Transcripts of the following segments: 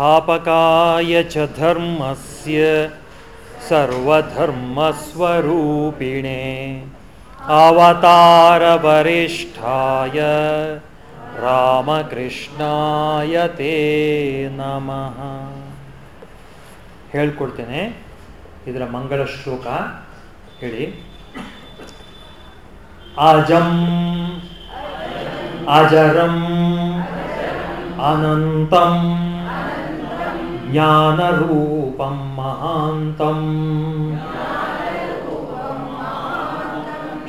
ॐ स्थापकाय च धर्मस्य सर्वधर्मस्वरूपिणे अवतारवरिष्ठाय ರಾಮಕೃಷ್ಣಾಯ ತೇ ನಮಃ ಹೇಳ್ಕೊಡ್ತೇನೆ ಇದರ ಮಂಗಳ ಶ್ಲೋಕ ಹೇಳಿ ಅಜಂ ಅಜರಂ ಅನಂತಂ ज्ञानरूपं महान्तम्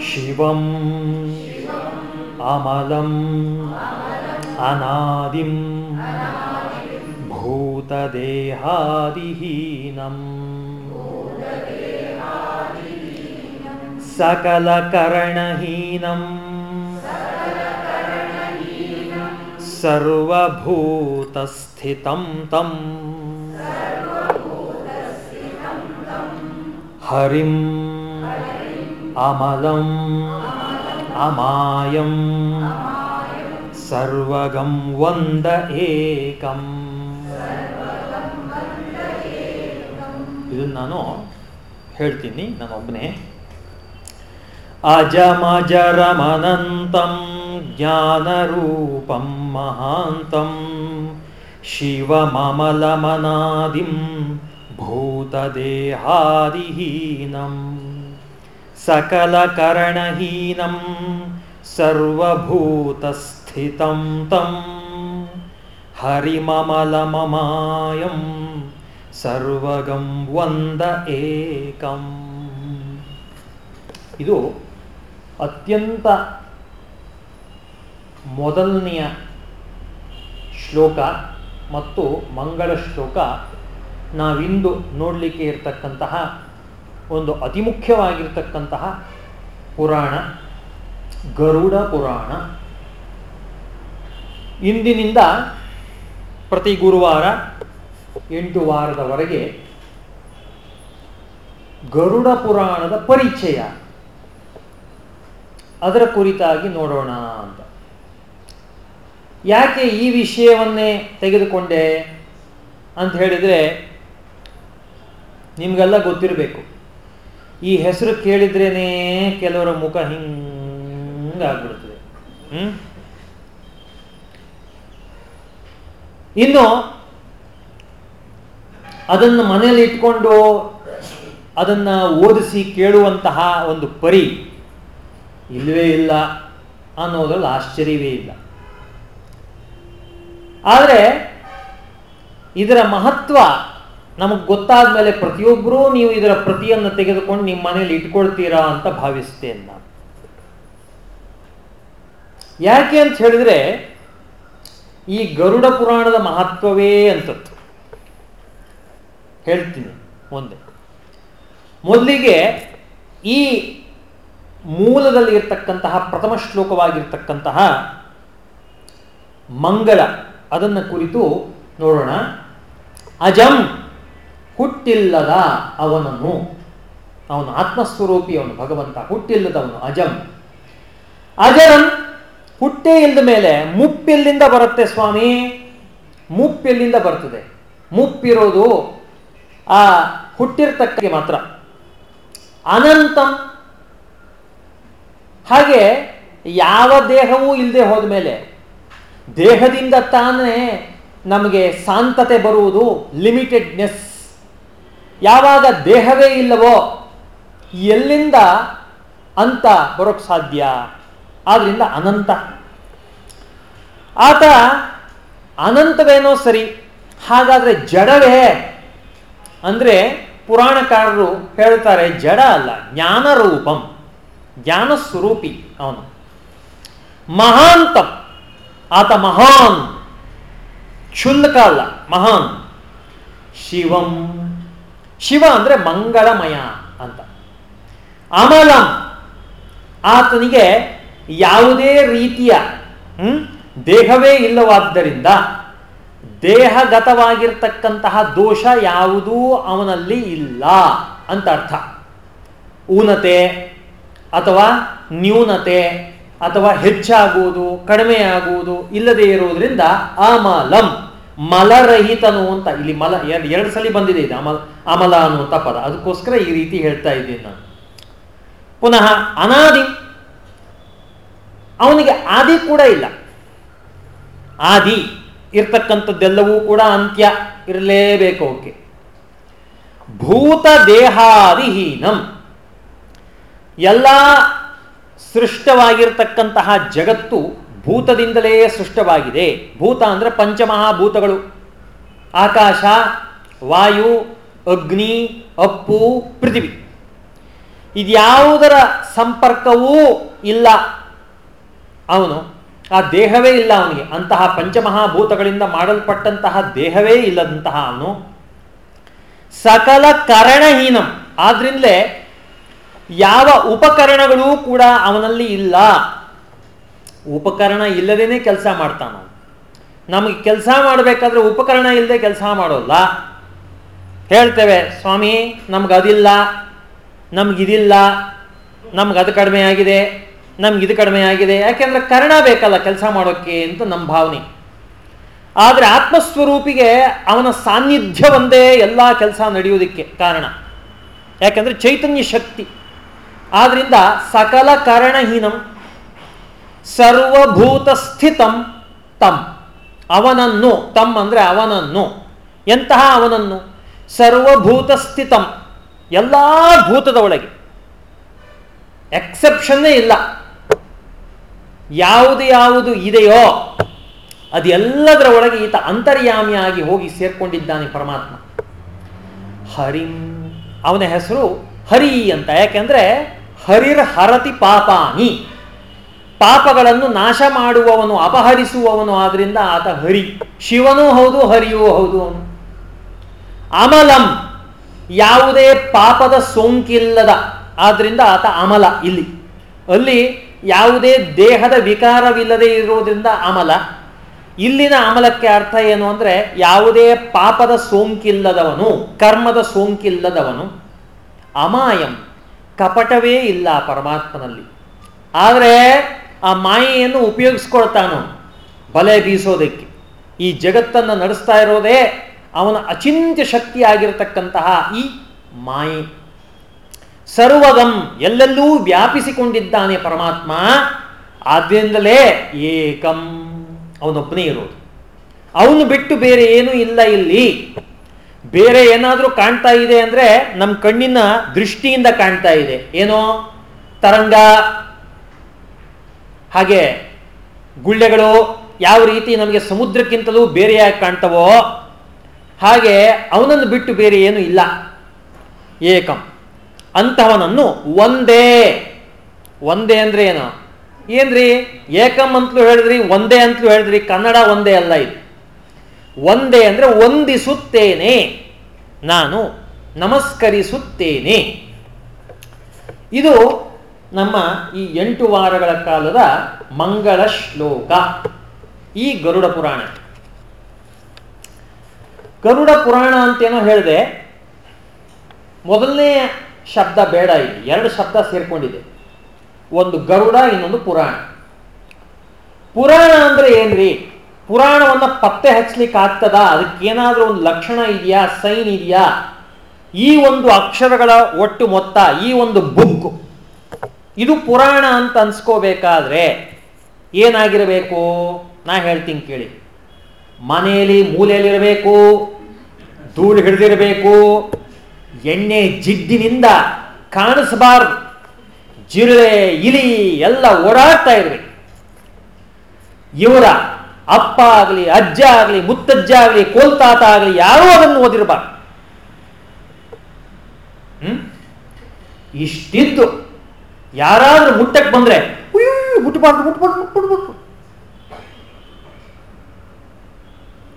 शिवम् अमलम् अनादिं भूतदेहादिहीनम् सकलकर्णहीनम् सर्वभूतस्थितं तम्। हरिम् अमलम् अमायं सर्वगं वन्द एकम् ಇದು ನಾನು ಹೇಳ್ತೀನಿ ನಾನೊಬ್ಬನೇ अजमजरमनन्तं ज्ञानरूपं महान्तं शिवममलमनादिं भूतदेहादिहीनं सकलकरणहीनं सर्वभूतस्थितं तं हरिममलममायं सर्वगं वन्द एकम् ಇದು ಅತ್ಯಂತ ಮೊದಲನೆಯ ಶ್ಲೋಕ ಮತ್ತು ಮಂಗಳ ಶ್ಲೋಕ ನಾವಿಂದು ನೋಡಲಿಕ್ಕೆ ಇರತಕ್ಕಂತಹ ಒಂದು ಅತಿ ಮುಖ್ಯವಾಗಿರ್ತಕ್ಕಂತಹ ಪುರಾಣ, ಗರುಡ ಪುರಾಣ. ಇಂದಿನಿಂದ ಪ್ರತಿ ಗುರುವಾರ ಎಂಟು ವಾರದವರೆಗೆ ಗರುಡ ಪುರಾಣದ ಪರಿಚಯ. ಅದರ ಕುರಿತಾಗಿ ನೋಡೋಣ ಅಂತ. ಯಾಕೆ ಈ ವಿಷಯವನ್ನೇ ತೆಗೆದುಕೊಂಡೆ ಅಂತ ಹೇಳಿದರೆ ನಿಮಗೆಲ್ಲ ಗೊತ್ತಿರಬೇಕು. ಈ ಹೆಸರು ಕೇಳಿದ್ರೇನೆ ಕೆಲವರ ಮುಖ ಹಿಂಗಾಗ್ಬಿಡ್ತದೆ. ಹ್ಮ್? ಇನ್ನು ಅದನ್ನು ಮನೆಯಲ್ಲಿ ಇಟ್ಕೊಂಡು ಅದನ್ನು ಓದಿಸಿ ಕೇಳುವಂತಹ ಒಂದು ಪರಿ ಇಲ್ಲವೇ ಇಲ್ಲ ಅನ್ನೋದ್ರಲ್ಲಿ ಆಶ್ಚರ್ಯವೇ ಇಲ್ಲ. ಆದರೆ ಇದರ ಮಹತ್ವ ನಮಗೆ ಗೊತ್ತಾದ ಮೇಲೆ ಪ್ರತಿಯೊಬ್ಬರೂ ನೀವು ಇದರ ಪ್ರತಿಯನ್ನು ತೆಗೆದುಕೊಂಡು ನಿಮ್ಮ ಮನೇಲಿ ಇಟ್ಕೊಳ್ತೀರಾ ಅಂತ ಭಾವಿಸ್ತೇನೆ ನಾನು ಯಾಕೆ ಅಂತ ಹೇಳಿದ್ರೆ, ಈ ಗರುಡ ಪುರಾಣದ ಮಹತ್ವವೇ ಅಂತದ್ದು. ಹೇಳ್ತೀನಿ ಮುಂದೆ. ಮೊದಲಿಗೆ ಈ ಮೂಲದಲ್ಲಿ ಇರ್ತಕ್ಕಂತಹ ಪ್ರಥಮ ಶ್ಲೋಕವಾಗಿರ್ತಕ್ಕಂತಹ ಮಂಗಳ, ಅದನ್ನು ಕುರಿತು ನೋಡೋಣ. ಅಜಂ ಹುಟ್ಟಿಲ್ಲದ ಅವನನ್ನು, ಅವನು ಆತ್ಮಸ್ವರೂಪಿ ಅವನು ಭಗವಂತ ಹುಟ್ಟಿಲ್ಲದವನು ಅಜಂ. ಅಜರನ್ ಹುಟ್ಟೇ ಇಲ್ಲದ ಮೇಲೆ ಮುಪ್ಪಿಲ್ಲಿಂದ ಬರುತ್ತೆ ಸ್ವಾಮಿ. ಮುಪ್ಪಿಲ್ಲಿಂದ ಬರ್ತದೆ. ಮುಪ್ಪಿರೋದು ಆ ಹುಟ್ಟಿರ್ತಕ್ಕ ಮಾತ್ರ. ಅನಂತಂ. ಹಾಗೆ ಯಾವ ದೇಹವೂ ಇಲ್ಲದೆ ಹೋದ ಮೇಲೆ ದೇಹದಿಂದ ತಾನೇ ನಮಗೆ ಶಾಂತತೆ ಬರುವುದು, ಲಿಮಿಟೆಡ್ನೆಸ್. ಯಾವಾಗ ದೇಹವೇ ಇಲ್ಲವೋ ಎಲ್ಲಿಂದ ಅಂತ ಬರೋಕ್ಕೆ ಸಾಧ್ಯ? ಆದ್ರಿಂದ ಅನಂತ. ಆತ ಅನಂತವೇನೋ ಸರಿ, ಹಾಗಾದ್ರೆ ಜಡವೇ? ಅಂದರೆ ಪುರಾಣಕಾರರು ಹೇಳ್ತಾರೆ, ಜಡ ಅಲ್ಲ, ಜ್ಞಾನರೂಪಂ ಜ್ಞಾನ ಸ್ವರೂಪಿ ಅವನು. ಮಹಾಂತಂ, ಆತ ಮಹಾನ್, ಕ್ಷುಲ್ಲಕ ಅಲ್ಲ, ಮಹಾನ್. ಶಿವಂ ಶಿವ ಅಂದರೆ ಮಂಗಳಮಯ ಅಂತ. ಅಮಲಂ. ಆತನಿಗೆ ಯಾವುದೇ ರೀತಿಯ ದೇಹವೇ ಇಲ್ಲವಾದ್ದರಿಂದ ದೇಹಗತವಾಗಿರ್ತಕ್ಕಂತಹ ದೋಷ ಯಾವುದೂ ಅವನಲ್ಲಿ ಇಲ್ಲ ಅಂತ ಅರ್ಥ. ಊನತೆ ಅಥವಾ ನ್ಯೂನತೆ ಅಥವಾ ಹೆಚ್ಚಾಗುವುದು, ಕಡಿಮೆಯಾಗುವುದು ಇಲ್ಲದೆ ಇರುವುದರಿಂದ ಅಮಲಂ. ಮಲರಹಿತನು ಅಂತ. ಇಲ್ಲಿ ಮಲ, ಎರಡು ಸಲ ಬಂದಿದೆ ಇದು. ಅಮಲ ಅಮಲ ಅನ್ನುವಂಥ ಪದ. ಅದಕ್ಕೋಸ್ಕರ ಈ ರೀತಿ ಹೇಳ್ತಾ ಇದ್ದೀನಿ ನಾನು. ಪುನಃ ಅನಾದಿ. ಅವನಿಗೆ ಆದಿ ಕೂಡ ಇಲ್ಲ. ಆದಿ ಇರ್ತಕ್ಕಂಥದ್ದೆಲ್ಲವೂ ಕೂಡ ಅಂತ್ಯ ಇರಲೇಬೇಕು ಅವಕ್ಕೆ. ಭೂತ ದೇಹಾದಿಹೀನಂ. ಎಲ್ಲ ಸೃಷ್ಟವಾಗಿರ್ತಕ್ಕಂತಹ ಜಗತ್ತು ಭೂತದಿಂದಲೇ ಸೃಷ್ಟವಾಗಿದೆ. ಭೂತ ಅಂದರೆ ಪಂಚಮಹಾಭೂತಗಳು. ಆಕಾಶ, ವಾಯು, ಅಗ್ನಿ, ಅಪ್ಪು, ಪೃಥಿವಿ. ಇದ್ಯಾವುದರ ಸಂಪರ್ಕವೂ ಇಲ್ಲ. ಅವನು, ಆ ದೇಹವೇ ಇಲ್ಲ ಅವನಿಗೆ. ಅಂತಹ ಪಂಚಮಹಾಭೂತಗಳಿಂದ ಮಾಡಲ್ಪಟ್ಟಂತಹ ದೇಹವೇ ಇಲ್ಲದಂತಹ ಅವನು. ಸಕಲ ಕರಣಹೀನಂ. ಆದ್ರಿಂದಲೇ ಯಾವ ಉಪಕರಣಗಳೂ ಕೂಡ ಅವನಲ್ಲಿ ಇಲ್ಲ. ಉಪಕರಣ ಇಲ್ಲದೇನೆ ಕೆಲಸ ಮಾಡ್ತಾನ ನಮಗೆ ಕೆಲಸ ಮಾಡಬೇಕಾದ್ರೆ ಉಪಕರಣ ಇಲ್ಲದೆ ಕೆಲಸ ಮಾಡೋಲ್ಲ. ಹೇಳ್ತೇವೆ, ಸ್ವಾಮಿ, ನಮ್ಗೆ ಅದಿಲ್ಲ ನಮ್ಗಿದಿಲ್ಲ ನಮ್ಗೆ ಅದು ಕಡಿಮೆ ಆಗಿದೆ, ನಮ್ಗೆ ಇದು ಕಡಿಮೆ ಆಗಿದೆ. ಯಾಕೆಂದ್ರೆ ಕರ್ಣ ಬೇಕಲ್ಲ ಕೆಲಸ ಮಾಡೋಕ್ಕೆ ಅಂತ ನಮ್ಮ ಭಾವನೆ. ಆದರೆ ಆತ್ಮಸ್ವರೂಪಿಗೆ ಅವನ ಸಾನ್ನಿಧ್ಯ ಒಂದೇ ಎಲ್ಲ ಕೆಲಸ ನಡೆಯುವುದಕ್ಕೆ ಕಾರಣ. ಯಾಕೆಂದ್ರೆ ಚೈತನ್ಯ ಶಕ್ತಿ. ಆದ್ದರಿಂದ ಸಕಲ ಕಾರಣಹೀನಂ ಸರ್ವಭೂತ ಸ್ಥಿತಂ ತಂ. ಅವನನ್ನು ತಮ್ ಅಂದರೆ ಅವನನ್ನು. ಎಂತಹ ಅವನನ್ನು? ಸರ್ವಭೂತಸ್ಥಿತಂ. ಎಲ್ಲ ಭೂತದ ಒಳಗೆ. ಎಕ್ಸೆಪ್ಷನ್ನೇ ಇಲ್ಲ. ಯಾವುದು ಯಾವುದು ಇದೆಯೋ ಅದೆಲ್ಲದರ ಒಳಗೆ ಈತ ಅಂತರ್ಯಾಮಿಯಾಗಿ ಹೋಗಿ ಸೇರ್ಕೊಂಡಿದ್ದಾನೆ ಪರಮಾತ್ಮ. ಹರಿಂ, ಅವನ ಹೆಸರು ಹರಿ ಅಂತ. ಯಾಕೆಂದ್ರೆ ಹರಿರ್ ಹರತಿ ಪಾಪಾನಿ. ಪಾಪಗಳನ್ನು ನಾಶ ಮಾಡುವವನು, ಅಪಹರಿಸುವವನು ಆದ್ರಿಂದ ಆತ ಹರಿ. ಶಿವನೂ ಹೌದು, ಹರಿಯೂ ಹೌದು ಅವನು. ಅಮಲಂ. ಯಾವುದೇ ಪಾಪದ ಸೋಂಕಿಲ್ಲದ. ಆದ್ರಿಂದ ಆತ ಅಮಲ ಇಲ್ಲಿ. ಅಲ್ಲಿ ಯಾವುದೇ ದೇಹದ ವಿಕಾರವಿಲ್ಲದೆ ಇರುವುದರಿಂದ ಅಮಲ. ಇಲ್ಲಿನ ಅಮಲಕ್ಕೆ ಅರ್ಥ ಏನು ಅಂದ್ರೆ ಯಾವುದೇ ಪಾಪದ ಸೋಂಕಿಲ್ಲದವನು, ಕರ್ಮದ ಸೋಂಕಿಲ್ಲದವನು ಅಮಾಯಂ, ಕಪಟವೇ ಇಲ್ಲ ಪರಮಾತ್ಮನಲ್ಲಿ. ಆದರೆ ಆ ಮಾಯೆಯನ್ನು ಉಪಯೋಗಿಸ್ಕೊಳ್ತಾನು. ಬಲೆ ಬೀಸೋದಕ್ಕೆ. ಈ ಜಗತ್ತನ್ನು ನಡೆಸ್ತಾ ಇರೋದೇ ಅವನ ಅಚಿಂತ್ಯ ಶಕ್ತಿಯಾಗಿರತಕ್ಕಂತಹ ಈ ಮಾಯೆ. ಸರ್ವಗಂ ಎಲ್ಲೆಲ್ಲೂ ವ್ಯಾಪಿಸಿಕೊಂಡಿದ್ದಾನೆ ಪರಮಾತ್ಮ. ಆದ್ದರಿಂದಲೇ ಏಕಂ. ಅವನೊಬ್ಬನೇ ಇರೋದು. ಅವನು ಬಿಟ್ಟು ಬೇರೆ ಏನೂ ಇಲ್ಲ ಇಲ್ಲಿ. ಬೇರೆ ಏನಾದರೂ ಕಾಣ್ತಾ ಇದೆ ಅಂದರೆ ನಮ್ಮ ಕಣ್ಣಿನ ದೃಷ್ಟಿಯಿಂದ ಕಾಣ್ತಾ ಇದೆ. ಏನೋ ತರಂಗ ಹಾಗೆ ಗುಳ್ಳೆಗಳು ಯಾವ ರೀತಿ ನಮಗೆ ಸಮುದ್ರಕ್ಕಿಂತಲೂ ಬೇರೆಯಾಗಿ ಕಾಣ್ತವೋ ಹಾಗೆ ಅವನನ್ನು ಬಿಟ್ಟು ಬೇರೆ ಏನು ಇಲ್ಲ. ಏಕಂ. ಅಂತಹವನನ್ನು ಒಂದೇ. ಒಂದೇ ಅಂದ್ರೆ ಏನು? ಏನ್ರಿ? ಏಕಂ ಅಂತಲೂ ಹೇಳಿದ್ರಿ, ಒಂದೇ ಅಂತಲೂ ಹೇಳಿದ್ರಿ, ಕನ್ನಡ ಒಂದೇ ಅಲ್ಲ ಇದು. ಒಂದೇ ಅಂದ್ರೆ ಒಂದಿಸುತ್ತೇನೆ ನಾನು ನಮಸ್ಕರಿಸುತ್ತೇನೆ. ಇದು ನಮ್ಮ ಈ ಎಂಟು ವಾರಗಳ ಕಾಲದ ಮಂಗಳ ಶ್ಲೋಕ. ಈ ಗರುಡ ಪುರಾಣ. ಗರುಡ ಪುರಾಣ ಅಂತೇನೋ ಹೇಳಿದೆ, ಮೊದಲನೇ ಶಬ್ದ ಬೇಡ ಇಲ್ಲಿ, ಎರಡು ಶಬ್ದ ಸೇರ್ಕೊಂಡಿದೆ. ಒಂದು ಗರುಡ, ಇನ್ನೊಂದು ಪುರಾಣ. ಪುರಾಣ ಅಂದ್ರೆ ಏನ್ರಿ? ಪುರಾಣವನ್ನ ಪತ್ತೆ ಹಚ್ಚಲಿಕ್ಕೆ ಆಗ್ತದ ಅದಕ್ಕೇನಾದ್ರೂ ಒಂದು ಲಕ್ಷಣ ಇದೆಯಾ, ಸೈನ್ ಇದೆಯಾ? ಈ ಒಂದು ಅಕ್ಷರಗಳ ಒಟ್ಟು ಮೊತ್ತ, ಈ ಒಂದು ಬುಕ್. ಇದು ಪುರಾಣ ಅಂತ ಅನ್ಸ್ಕೋಬೇಕಾದ್ರೆ ಏನಾಗಿರಬೇಕು? ನಾ ಹೇಳ್ತೀನಿ ಕೇಳಿ. ಮನೆಯಲ್ಲಿ ಮೂಲೆಯಲ್ಲಿರಬೇಕು, ಧೂಳು ಹಿಡಿದಿರಬೇಕು, ಎಣ್ಣೆ ಜಿಡ್ಡಿನಿಂದ ಕಾಣಿಸಬಾರ್ದು. ಜಿರಳೆ, ಇಲಿ ಎಲ್ಲ ಓಡಾಡ್ತಾ ಇರಬೇಕು. ಇವರ ಅಪ್ಪ ಆಗಲಿ, ಅಜ್ಜ ಆಗಲಿ, ಮುತ್ತಜ್ಜ ಆಗಲಿ, ಕೋಲ್ತಾತ ಆಗಲಿ, ಯಾರೂ ಅದನ್ನು ಓದಿರಬಾರ್ದು. ಇಷ್ಟಿದ್ದು ಯಾರಾದ್ರೂ ಮುಟ್ಟಕ್ಕೆ ಬಂದ್ರೆ ಮುಟ್ಟಬಾರ್ದು ಮುಟ್ಬಾರ್ದು ಮುಟ್ಬಿಡ್ಬೇಕು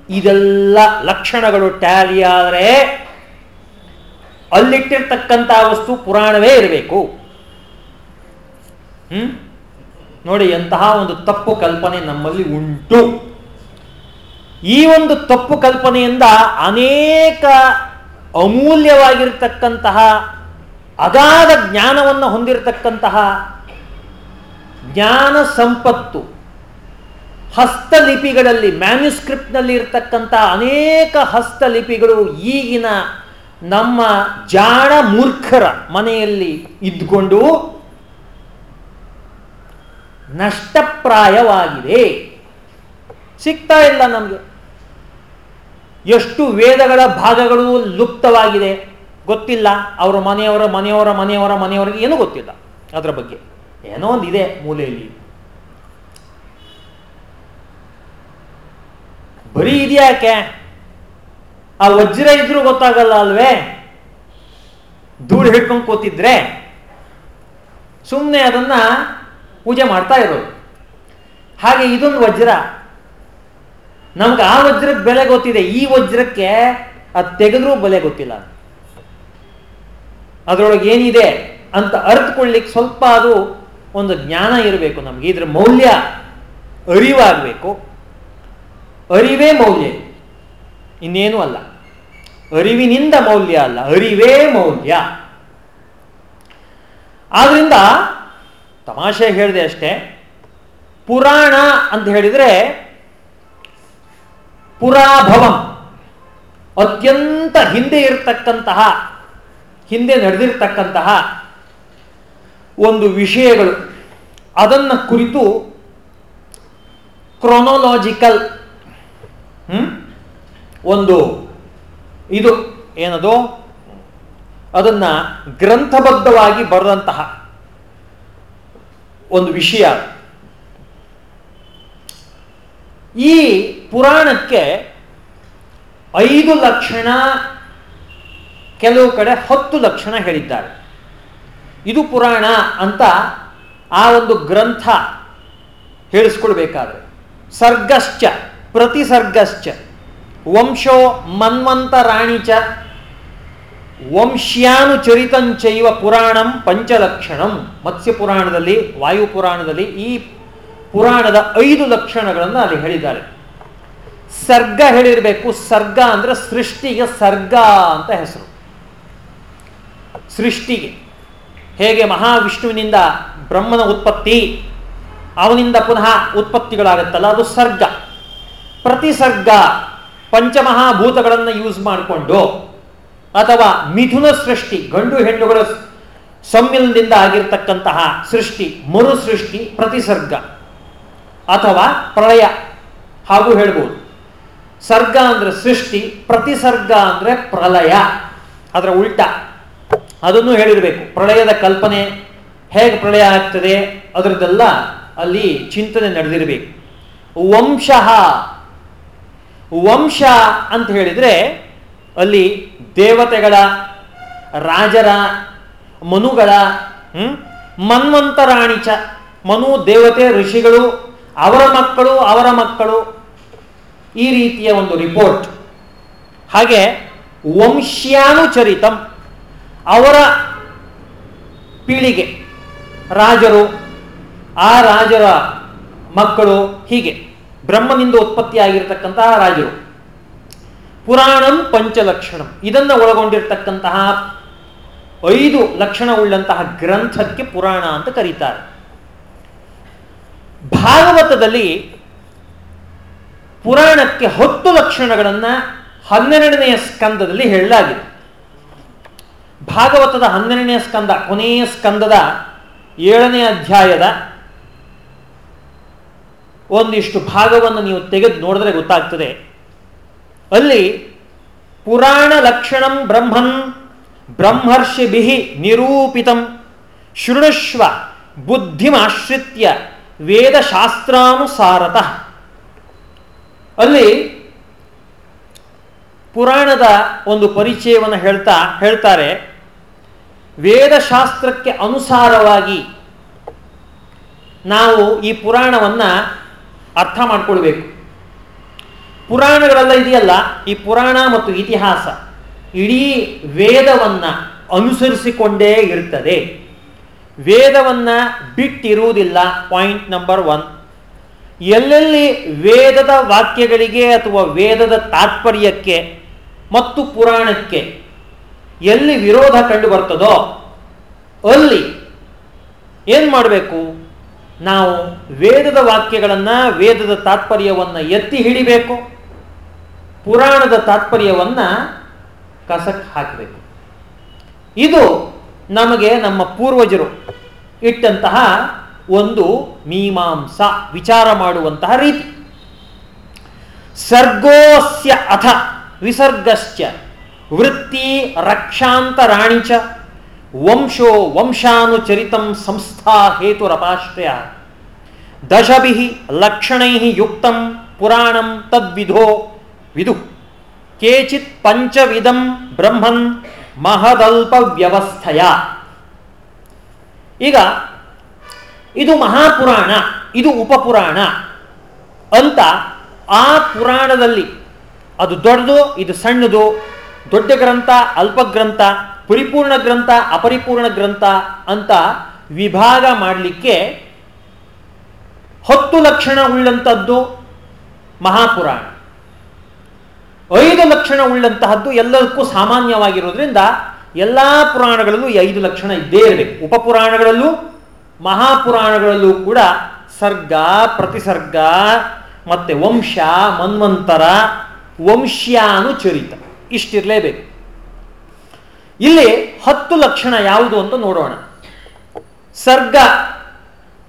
ಇದೆಲ್ಲ ಲಕ್ಷಣಗಳು ಟ್ಯಾಲಿ ಆದರೆ ಅಲ್ಲಿಟ್ಟಿರ್ತಕ್ಕಂಥ ವಸ್ತು ಪುರಾಣವೇ ಇರಬೇಕು. ಹ್ಮ್? ನೋಡಿ, ಎಂತಹ ಒಂದು ತಪ್ಪು ಕಲ್ಪನೆ ನಮ್ಮಲ್ಲಿ ಉಂಟು. ಈ ಒಂದು ತಪ್ಪು ಕಲ್ಪನೆಯಿಂದ ಅನೇಕ ಅಮೂಲ್ಯವಾಗಿರ್ತಕ್ಕಂತಹ ಅಗಾಧ ಜ್ಞಾನವನ್ನು ಹೊಂದಿರತಕ್ಕಂತಹ ಜ್ಞಾನ ಸಂಪತ್ತು ಹಸ್ತಲಿಪಿಗಳಲ್ಲಿ ಮ್ಯಾನ್ಯುಸ್ಕ್ರಿಪ್ಟ್ನಲ್ಲಿ ಇರತಕ್ಕಂತಹ ಅನೇಕ ಹಸ್ತಲಿಪಿಗಳು ಈಗಿನ ನಮ್ಮ ಜಾಣ ಮೂರ್ಖರ ಮನೆಯಲ್ಲಿ ಇದ್ದುಕೊಂಡು ನಷ್ಟಪ್ರಾಯವಾಗಿದೆ. ಸಿಗ್ತಾ ಇಲ್ಲ ನಮಗೆ. ಎಷ್ಟು ವೇದಗಳ ಭಾಗಗಳು ಲುಪ್ತವಾಗಿದೆ. ಗೊತ್ತಿಲ್ಲ, ಅವರ ಮನೆಯವರ ಮನೆಯವರ ಮನೆಯವರ ಮನೆಯವರಿಗೆ ಏನೂ ಗೊತ್ತಿಲ್ಲ. ಅದರ ಬಗ್ಗೆ ಏನೋ ಒಂದು ಇದೆ ಮೂಲೆಯಲ್ಲಿ. ಬರೀ ಇದೆಯಾಕೆ ಆ ವಜ್ರ ಇದ್ರೂ ಗೊತ್ತಾಗಲ್ಲ ಅಲ್ವೇ? ಧೂಳು ಹಿಡ್ಕೊಂಡು ಕೂತಿದ್ರೆ ಸುಮ್ಮನೆ ಅದನ್ನ ಪೂಜೆ ಮಾಡ್ತಾ ಇರೋದು. ಹಾಗೆ ಇದೊಂದು ವಜ್ರ. ನಮ್ಗೆ ಆ ವಜ್ರಕ್ಕೆ ಬೆಲೆ ಗೊತ್ತಿದೆ, ಈ ವಜ್ರಕ್ಕೆ ಅದು ತೆಗೆದ್ರೂ ಬೆಲೆ ಗೊತ್ತಿಲ್ಲ. ಅದರೊಳಗೆ ಏನಿದೆ ಅಂತ ಅರ್ಥಕೊಳ್ಳಿಕ್ಕೆ ಸ್ವಲ್ಪ ಅದು ಒಂದು ಜ್ಞಾನ ಇರಬೇಕು ನಮಗೆ. ಇದ್ರ ಮೌಲ್ಯ ಅರಿವಾಗಬೇಕು. ಅರಿವೇ ಮೌಲ್ಯ. ಇನ್ನೇನು ಅಲ್ಲ. ಅರಿವಿನಿಂದ ಮೌಲ್ಯ ಅಲ್ಲ. ಅರಿವೇ ಮೌಲ್ಯ. ಆದ್ರಿಂದ ತಮಾಷೆ ಹೇಳಿದೆ ಅಷ್ಟೇ, ಪುರಾಣ ಅಂತ ಹೇಳಿದ್ರೆ ಪುರಾಭವಂ. ಅತ್ಯಂತ ಹಿಂದೆ ಇರತಕ್ಕಂತಹ ಹಿಂದೆ ನಡೆದಿರ್ತಕ್ಕಂತಹ ಒಂದು ವಿಷಯಗಳು. ಅದನ್ನು ಕುರಿತು ಕ್ರೊನೊಲಾಜಿಕಲ್ ಒಂದು ಇದು ಏನದು? ಅದನ್ನ ಗ್ರಂಥಬದ್ಧವಾಗಿ ಬರೆದಂತಹ ಒಂದು ವಿಷಯ. ಈ ಪುರಾಣಕ್ಕೆ ಐದು ಲಕ್ಷಣ ಕೆಲವು ಕಡೆ ಹತ್ತು ಲಕ್ಷಣ ಹೇಳಿದ್ದಾರೆ. ಇದು ಪುರಾಣ ಅಂತ ಆ ಒಂದು ಗ್ರಂಥ ಹೇಳಿಸ್ಕೊಳ್ಬೇಕಾದ್ರೆ. ಸರ್ಗಶ್ಚ, ಪ್ರತಿಸರ್ಗಶ್ಚ, ವಂಶೋ ಮನ್ವಂತ ರಾಣಿಚ ವಂಶ್ಯಾನುಚರಿತಂಚೈವ ಪುರಾಣಂ ಪಂಚಲಕ್ಷಣಂ. ಮತ್ಸ್ಯ ಪುರಾಣದಲ್ಲಿ, ವಾಯು ಪುರಾಣದಲ್ಲಿ ಈ ಪುರಾಣದ ಐದು ಲಕ್ಷಣಗಳನ್ನು ಅಲ್ಲಿ ಹೇಳಿದ್ದಾರೆ. ಸರ್ಗ ಹೇಳಿರಬೇಕು, ಸರ್ಗ ಅಂದ್ರೆ ಸೃಷ್ಟಿಗೆ ಸರ್ಗ ಅಂತ ಹೆಸರು. ಸೃಷ್ಟಿಗೆ. ಹೇಗೆ ಮಹಾವಿಷ್ಣುವಿನಿಂದ ಬ್ರಹ್ಮನ ಉತ್ಪತ್ತಿ, ಅವನಿಂದ ಪುನಃ ಉತ್ಪತ್ತಿಗಳಾಗುತ್ತಲ್ಲ, ಅದು ಸರ್ಗ. ಪ್ರತಿಸರ್ಗ ಪಂಚಮಹಾಭೂತಗಳನ್ನು ಯೂಸ್ ಮಾಡಿಕೊಂಡು, ಅಥವಾ ಮಿಥುನ ಸೃಷ್ಟಿ, ಗಂಡು ಹೆಣ್ಣುಗಳ ಸಮ್ಮಿಲನದಿಂದ ಆಗಿರ್ತಕ್ಕಂತಹ ಸೃಷ್ಟಿ, ಮರು ಸೃಷ್ಟಿ ಪ್ರತಿಸರ್ಗ ಅಥವಾ ಪ್ರಳಯ ಹಾಗೂ ಹೇಳ್ಬೋದು. ಸರ್ಗ ಅಂದರೆ ಸೃಷ್ಟಿ ಪ್ರತಿಸರ್ಗ ಅಂದರೆ ಪ್ರಳಯ. ಅದರ ಉಲ್ಟ. ಅದನ್ನು ಹೇಳಿರಬೇಕು. ಪ್ರಳಯದ ಕಲ್ಪನೆ ಹೇಗೆ ಪ್ರಳಯ ಆಗ್ತದೆ, ಅದರದ್ದೆಲ್ಲ ಅಲ್ಲಿ ಚಿಂತನೆ ನಡೆದಿರಬೇಕು. ವಂಶ ವಂಶ ಅಂತ ಹೇಳಿದ್ರೆ ಅಲ್ಲಿ ದೇವತೆಗಳ, ರಾಜರ, ಮನುಗಳ ಮನ್ವಂತರಾಣಿಚ ಮನು, ದೇವತೆ, ಋಷಿಗಳು, ಅವರ ಮಕ್ಕಳು ಅವರ ಮಕ್ಕಳು, ಈ ರೀತಿಯ ಒಂದು ರಿಪೋರ್ಟ್ ಹಾಗೆ ವಂಶ್ಯಾನುಚರಿತಂ. ಅವರ ಪೀಳಿಗೆ, ರಾಜರು, ಆ ರಾಜರ ಮಕ್ಕಳು ಹೀಗೆ ಬ್ರಹ್ಮನಿಂದ ಉತ್ಪತ್ತಿಯಾಗಿರ್ತಕ್ಕಂತಹ ರಾಜರು. ಪುರಾಣಂ ಪಂಚಲಕ್ಷಣಂ. ಇದನ್ನು ಒಳಗೊಂಡಿರ್ತಕ್ಕಂತಹ ಐದು ಲಕ್ಷಣವುಳ್ಳಂತಹ ಗ್ರಂಥಕ್ಕೆ ಪುರಾಣ ಅಂತ ಕರೀತಾರೆ. ಭಾಗವತದಲ್ಲಿ ಪುರಾಣಕ್ಕೆ ಹತ್ತು ಲಕ್ಷಣಗಳನ್ನು ಹನ್ನೆರಡನೆಯ ಸ್ಕಂದದಲ್ಲಿ ಹೇಳಲಾಗಿದೆ. ಭಾಗವತದ ಹನ್ನೆರಡನೇ ಸ್ಕಂದ, ಕೊನೆಯ ಸ್ಕಂದದ ಏಳನೇ ಅಧ್ಯಾಯದ ಒಂದಿಷ್ಟು ಭಾಗವನ್ನು ನೀವು ತೆಗೆದು ನೋಡಿದ್ರೆ ಗೊತ್ತಾಗ್ತದೆ. ಅಲ್ಲಿ ಪುರಾಣ ಲಕ್ಷಣಂ ಬ್ರಹ್ಮನ್ ಬ್ರಹ್ಮರ್ಷಿಭಿ ನಿರೂಪಿತಂ ಶೃಣುಷ್ವ ಬುದ್ಧಿಮಾಶ್ರಿತ್ಯ ವೇದಶಾಸ್ತ್ರಾನುಸಾರತಃ. ಅಲ್ಲಿ ಪುರಾಣದ ಒಂದು ಪರಿಚಯವನ್ನು ಹೇಳ್ತಾ, ಹೇಳ್ತಾರೆ, ವೇದಶಾಸ್ತ್ರಕ್ಕೆ ಅನುಸಾರವಾಗಿ ನಾವು ಈ ಪುರಾಣವನ್ನು ಅರ್ಥ ಮಾಡಿಕೊಳ್ಬೇಕು. ಪುರಾಣಗಳೆಲ್ಲ ಇದೆಯಲ್ಲ, ಈ ಪುರಾಣ ಮತ್ತು ಇತಿಹಾಸ ಇಡೀ ವೇದವನ್ನು ಅನುಸರಿಸಿಕೊಂಡೇ ಇರ್ತದೆ. ವೇದವನ್ನ ಬಿಟ್ಟಿರುವುದಿಲ್ಲ ಪಾಯಿಂಟ್ ನಂಬರ್ ಒನ್ ಎಲ್ಲೆಲ್ಲಿ ವೇದದ ವಾಕ್ಯಗಳಿಗೆ ಅಥವಾ ವೇದದ ತಾತ್ಪರ್ಯಕ್ಕೆ ಮತ್ತು ಪುರಾಣಕ್ಕೆ ಎಲ್ಲಿ ವಿರೋಧ ಕಂಡು ಬರ್ತದೋ ಅಲ್ಲಿ ಏನು ಮಾಡಬೇಕು? ನಾವು ವೇದದ ವಾಕ್ಯಗಳನ್ನು, ವೇದದ ತಾತ್ಪರ್ಯವನ್ನು ಎತ್ತಿ ಹಿಡಿಬೇಕು. ಪುರಾಣದ ತಾತ್ಪರ್ಯವನ್ನು ಕಸಕ್ಕೆ ಹಾಕಬೇಕು. ಇದು ನಮಗೆ ನಮ್ಮ ಪೂರ್ವಜರು ಇಟ್ಟಂತಹ ಒಂದು ಮೀಮಾಂಸ, ವಿಚಾರ ಮಾಡುವಂತಹ ರೀತಿ. ಸರ್ಗೋಸ್ಯ ಅಥ. ವಿಸರ್ಗಶ್ಚ, ವೃತ್ತಿ ರಕ್ಷಾಂತರಾಣಿ ಚ ವಂಶೋ ವಂಶಾನುಚರಿತಂ ಸಂಸ್ಥಾ ಹೇತುರಪಾಶ್ರಯ ದಶಭಿ ಲಕ್ಷಣೈ ಯುಕ್ತ ಪುರಾಣ ತದ್ವಿಧೋ ವಿದು ಕೇಚಿತ್ ಪಂಚವಿಧಂ ಬ್ರಹ್ಮನ್ ಮಹದಲ್ಪ ವ್ಯವಸ್ಥೆಯ ಈಗ ಇದು ಮಹಾಪುರಾಣ, ಇದು ಉಪಪುರಾಣ ಅಂತ ಆ ಪುರಾಣದಲ್ಲಿ ಅದು ದೊಡ್ಡದು, ಇದು ಸಣ್ಣದು. ದೊಡ್ಡ ಗ್ರಂಥ, ಅಲ್ಪ ಗ್ರಂಥ, ಪರಿಪೂರ್ಣ ಗ್ರಂಥ, ಅಪರಿಪೂರ್ಣ ಗ್ರಂಥ ಅಂತ ವಿಭಾಗ ಮಾಡಲಿಕ್ಕೆ ಹತ್ತು ಲಕ್ಷಣ ಉಳ್ಳಂಥದ್ದು ಮಹಾಪುರಾಣ. ಐದು ಲಕ್ಷಣ ಉಳ್ಳಂತಹದ್ದು ಎಲ್ಲದಕ್ಕೂ ಸಾಮಾನ್ಯವಾಗಿರೋದ್ರಿಂದ ಎಲ್ಲ ಪುರಾಣಗಳಲ್ಲೂ ಈ ಐದು ಲಕ್ಷಣ ಇದ್ದೇ ಇರಬೇಕು. ಉಪಪುರಾಣಗಳಲ್ಲೂ, ಮಹಾಪುರಾಣಗಳಲ್ಲೂ ಕೂಡ ಸರ್ಗ, ಪ್ರತಿಸರ್ಗ, ಮತ್ತೆ ವಂಶ, ಮನ್ವಂತರ ವಂಶ್ಯಾನುಚರಿತ ಇಷ್ಟಿರಲೇಬೇಕು. ಇಲ್ಲಿ ಹತ್ತು ಲಕ್ಷಣ ಯಾವುದು ಅಂತ ನೋಡೋಣ. ಸರ್ಗ